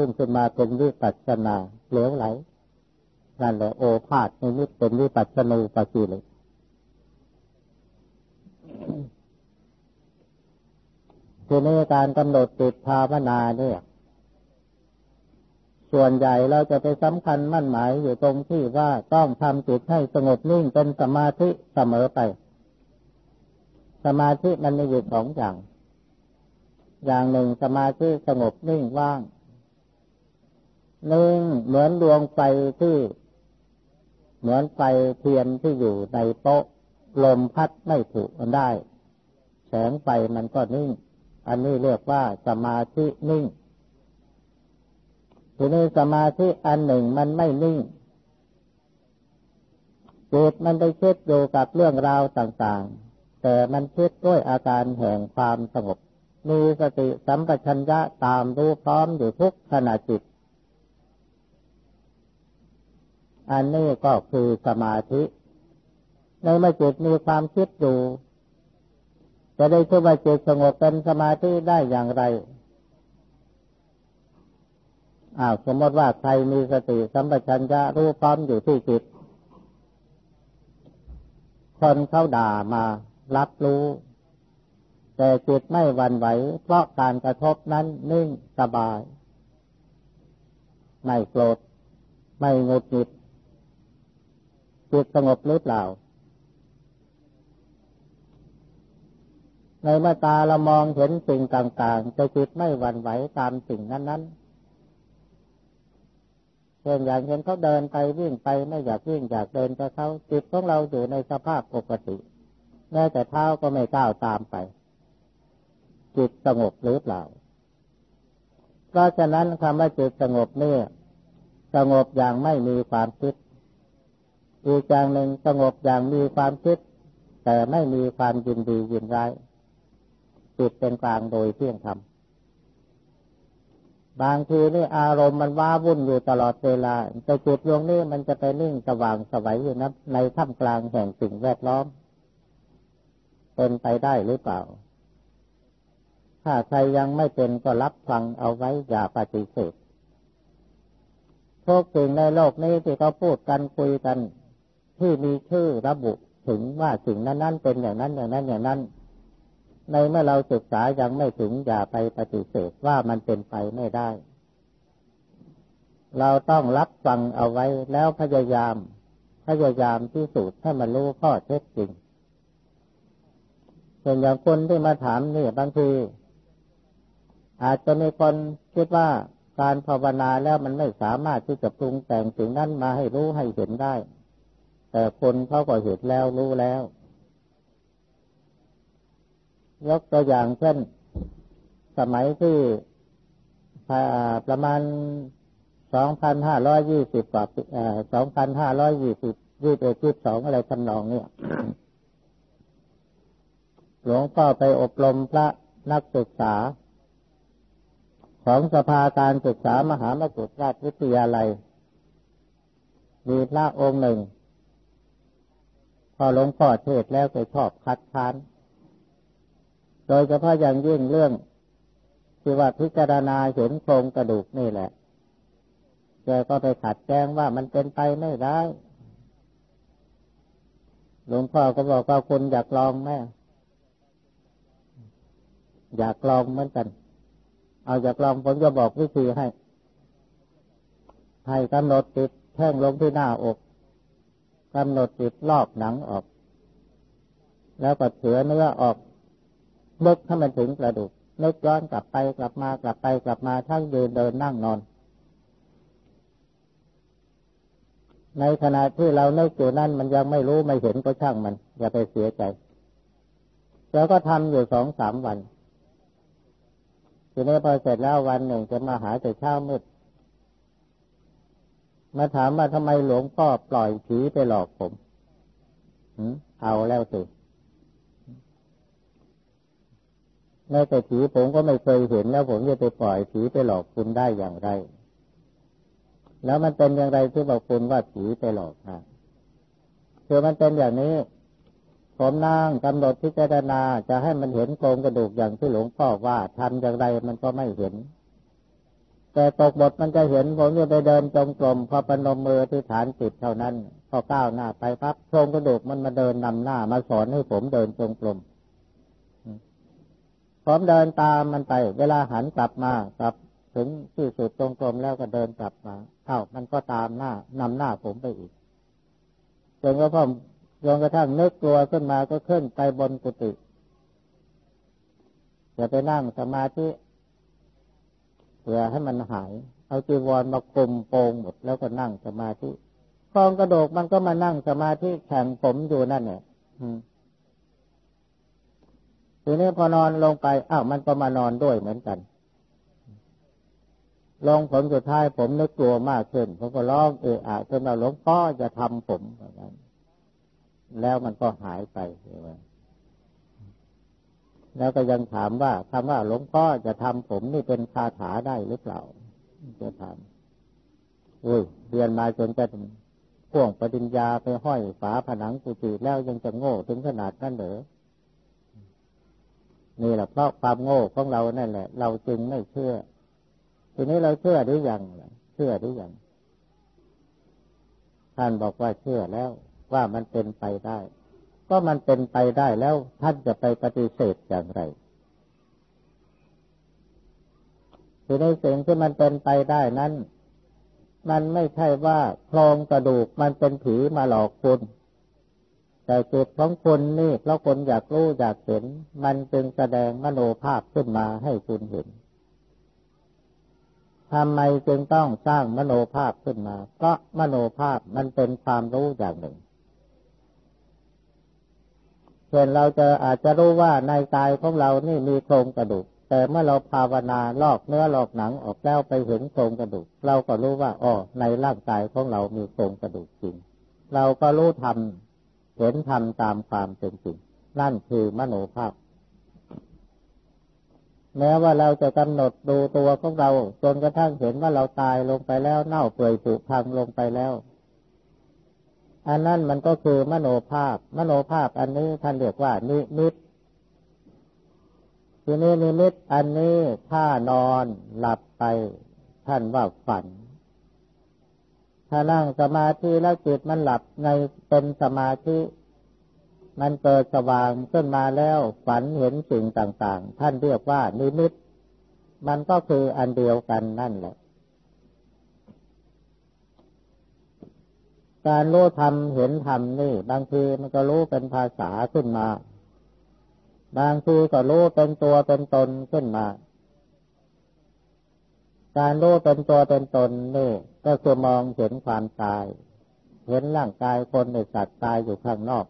งขึ้นมาเป็นวิปัสสนาเหลวไหลนั่นแหละโอภาษในนิดเป็นวิปัสสนูปสีเลยทีนี้การกำหนดจิตภาวนาเนี่ย ส่วนใหญ่เราจะไปสำคัญมั่นหมายอยู่ตรงที่ว่าต้องทำจิตให้สงบนิ่งเป็นสมาธิเสมอไป สมาธิมันมีอยู่สองอย่าง อย่างหนึ่งสมาธิสงบนิ่งว่างนิ่งเหมือนดวงไฟที่เหมือนไฟเทียนที่อยู่ในโต๊ะลมพัดไม่ถูกมันได้ แสงไฟมันก็นิ่ง อันนี้เรียกว่าสมาธินิ่ง ทีนี้สมาธิอันหนึ่งมันไม่นิ่งจิตมันไปคิดอยู่กับเรื่องราวต่างๆ แต่มันคิดด้วยอาการแห่งความสงบ มีสติสัมปชัญญะตามรู้พร้อมอยู่ทุกขณะจิต อันนี้ก็คือสมาธิ ในเมื่อจิตมีความคิดอยู่ จะได้ชื่อว่าจิตสงบเป็นสมาธิได้อย่างไรอ้าวสมมติว่าใครมีสติสัมปชัญญะรู้พร้อมอยู่ที่จิต คนเขาด่ามารับรู้ แต่จิตไม่หวั่นไหว เพราะการกระทบนั้นนิ่งสบาย ไม่โกรธไม่งดหงิดจิตสงบหรือเปล่า ในเมื่อตาเรามองเห็นสิ่งต่างๆจะจิตไม่หวั่นไหวตามสิ่งนั้นๆเช่นอย่างเห็นเขาเดินไปวิ่งไปไม่อยากวิ่งอยากเดินจะเขาจิตของเราอยู่ในสภาพปกติแม้แต่เท้าก็ไม่ก้าวตามไป จิตสงบหรือเปล่า เพราะฉะนั้นคำว่าจิตสงบเนี่ยสงบอย่างไม่มีความคิด อีกอย่างหนึ่งสงบอย่างมีความคิด แต่ไม่มีความยินดียินร้ายจิตเป็นกลางโดยเที่ยงธรรมบางทีนี่อารมณ์มันว้าวุ่นอยู่ตลอดเวลาแต่จิตดวงนี้มันจะไปนิ่งสว่างสวัยอยู่นะในท่ามกลางแห่งสิ่งแวดล้อม เป็นไปได้หรือเปล่า ถ้าใครยังไม่เป็นก็รับฟังเอาไว้อย่าปฏิเสธทุกสิ่งในโลกนี้ที่เขาพูดกันคุยกัน ที่มีชื่อระบุถึงว่าสิ่งนั้นนั้นเป็นอย่างนั้นอย่างนั้นอย่างนั้น ในเมื่อเราศึกษายังไม่ถึงอย่าไปปฏิเสธว่ามันเป็นไปไม่ได้ เราต้องรับฟังเอาไว้แล้วพยายาม พยายามที่สุดให้มันรู้ข้อเท็จจริงเช่นอย่างคนที่มาถามนี่บางที อาจจะมีคนคิดว่าการภาวนาแล้วมันไม่สามารถที่จะปรุงแต่งสิ่งนั้นมาให้รู้ให้เห็นได้ แต่คนเขาก็เห็นแล้วรู้แล้ว ยกตัวอย่างเช่น สมัยที่ประมาณสองพันห้าร้อยยี่สิบกว่าสองพันห้าร้อยยี่สิบยี่สิบเอ็ดยี่สิบสองอะไรทำนองเนี่ยหลวงพ่อไปอบรมพระนักศึกษา ของสภาการศึกษามหามกุฏราชวิทยาลัย มีพระองค์หนึ่ง พอหลวงพ่อเทศแล้วก็ชอบคัดค้าน โดยเฉพาะอย่างยิ่งเรื่องที่ว่าพิจารณาเห็นโครงกระดูกนี่แหละแกก็ไปขัดแย้งว่ามันเป็นไปไม่ได้ หลวงพ่อก็บอกว่าคุณอยากลองไหมอยากลองเหมือนกัน เอาอยากลองผมจะบอกวิธีให้ ให้กำหนดติดแท่งลงที่หน้าอกกำหนดติดรอบหนังออก แล้วก็เถือเนื้อออกนึกให้มันถึงกระดูกนึกย้อนกลับไปกลับมากลับไปกลับมาทั้งยืนเดินนั่งนอน ในขณะที่เราเนึกอยู่นั่นมันยังไม่รู้ไม่เห็นก็ช่างมัน อย่าไปเสียใจ แล้วก็ทำอยู่สองสามวัน ทีนี้พอเสร็จแล้ววันหนึ่งจะมาหาแต่เช้ามืด มาถามว่าทำไมหลวงพ่อปล่อยผีไปหลอกผมเอาแล้วสิแม้แต่ผีผมก็ไม่เคยเห็นแล้วผมจะไปปล่อยผีไปหลอกคุณได้อย่างไร แล้วมันเป็นอย่างไรที่บอกคุณว่าผีไปหลอกนะคือมันเป็นอย่างนี้ ผมนั่งกำหนดพิจารณาจะให้มันเห็นโครงกระดูกอย่างที่หลวงพ่อว่าทำอย่างไรมันก็ไม่เห็น แต่ตกบทมันจะเห็นผมจะไปเดินจงกรมพอปนมมือที่ฐานจิตเท่านั้น พอก้าวหน้าไปปั๊บโครงกระดูกมันมาเดินนำหน้ามาสอนให้ผมเดินจงกรมผมเดินตามมันไป เวลาหันกลับมากลับถึงที่สุดตรงกลมแล้วก็เดินกลับมา เอ้ามันก็ตามหน้านำหน้าผมไปอีกจนกระทั่ง จนกระทั่งนึกกลัวขึ้นมาก็ขึ้นไปบนกุฏิจะไปนั่งสมาธิเพื่อให้มันหาย เอาจีวรมาคลุมโปงหมดแล้วก็นั่งสมาธิคองกระโดกมันก็มานั่งสมาธิแข่งผมอยู่นั่นเนี่ยทีนี้พอนอนลงไปอ้าวมันก็มานอนด้วยเหมือนกัน ลงผลสุดท้ายผมนึกกลัวมากขึ้นผมก็ร้องเอะอะจนเราหลวงพ่อจะทำผมแบบนั้น แล้วมันก็หายไปแล้วก็ยังถามว่าคำว่าหลวงพ่อจะทำผมนี่เป็นคาถาได้หรือเปล่า จะถามอุ้ยเรียนมาจนจะพ่วงปริญญาไปห้อยฝาผนังกุฏิแล้วยังจะโง่ถึงขนาดนั้นเหรอนี่แหละเพราะความโง่ของเรานั่นแหละ เราจึงไม่เชื่อ ทีนี้เราเชื่อหรือยังเชื่อหรือยังท่านบอกว่าเชื่อแล้ว ว่ามันเป็นไปได้ ก็มันเป็นไปได้แล้วท่านจะไปปฏิเสธอย่างไรทีในสิ่งที่มันเป็นไปได้นั้น มันไม่ใช่ว่าโครงกระดูกมันเป็นผีมาหลอกคุณ แต่จิตของคุณนี่เพราะคนอยากรู้อยากเห็น มันจึงแสดงมโนภาพขึ้นมาให้คุณเห็นทำไมจึงต้องสร้างมโนภาพขึ้นมา เพราะมโนภาพมันเป็นความรู้อย่างหนึ่ง ช่นเราจะอาจจะรู้ว่าในกายของเรานี่มีโครงกระดูก แต่เมื่อเราภาวนาลอกเนื้อลอกหนังออกแล้วไปเห็นโครงกระดูก เราก็รู้ว่าอ๋อในร่างกายของเรามีโครงกระดูกจริง เราก็รู้ทำเห็นทำตามความเป็นจริง นั่นคือมโนภาพ แม้ว่าเราจะกำหนดดูตัวของเราจนกระทั่งเห็นว่าเราตายลงไปแล้วเน่าเปื่อยผุพังลงไปแล้ว อันนั้นมันก็คือมโนภาพ มโนภาพอันนี้ท่านเรียกว่านิมิตทีนี้นิมิตอันนี้ถ้านอนหลับไป ท่านว่าฝัน ถ้านั่งสมาธิแล้วจิตมันหลับในเป็นสมาธิมันเกิดสว่างขึ้นมาแล้วฝันเห็นสิ่งต่าง ๆ ท่านเรียกว่านิมิต มันก็คืออันเดียวกันนั่นแหละ การรู้ธรรมเห็นธรรมนี่ บางทีมันก็รู้เป็นภาษาขึ้นมา บางทีก็รู้เป็นตัวเป็นตนขึ้นมา การรู้เป็นตัวเป็นตนนี่ ก็คือมองเห็นความตาย เห็นร่างกายคนในสัตว์ตายอยู่ข้างนอก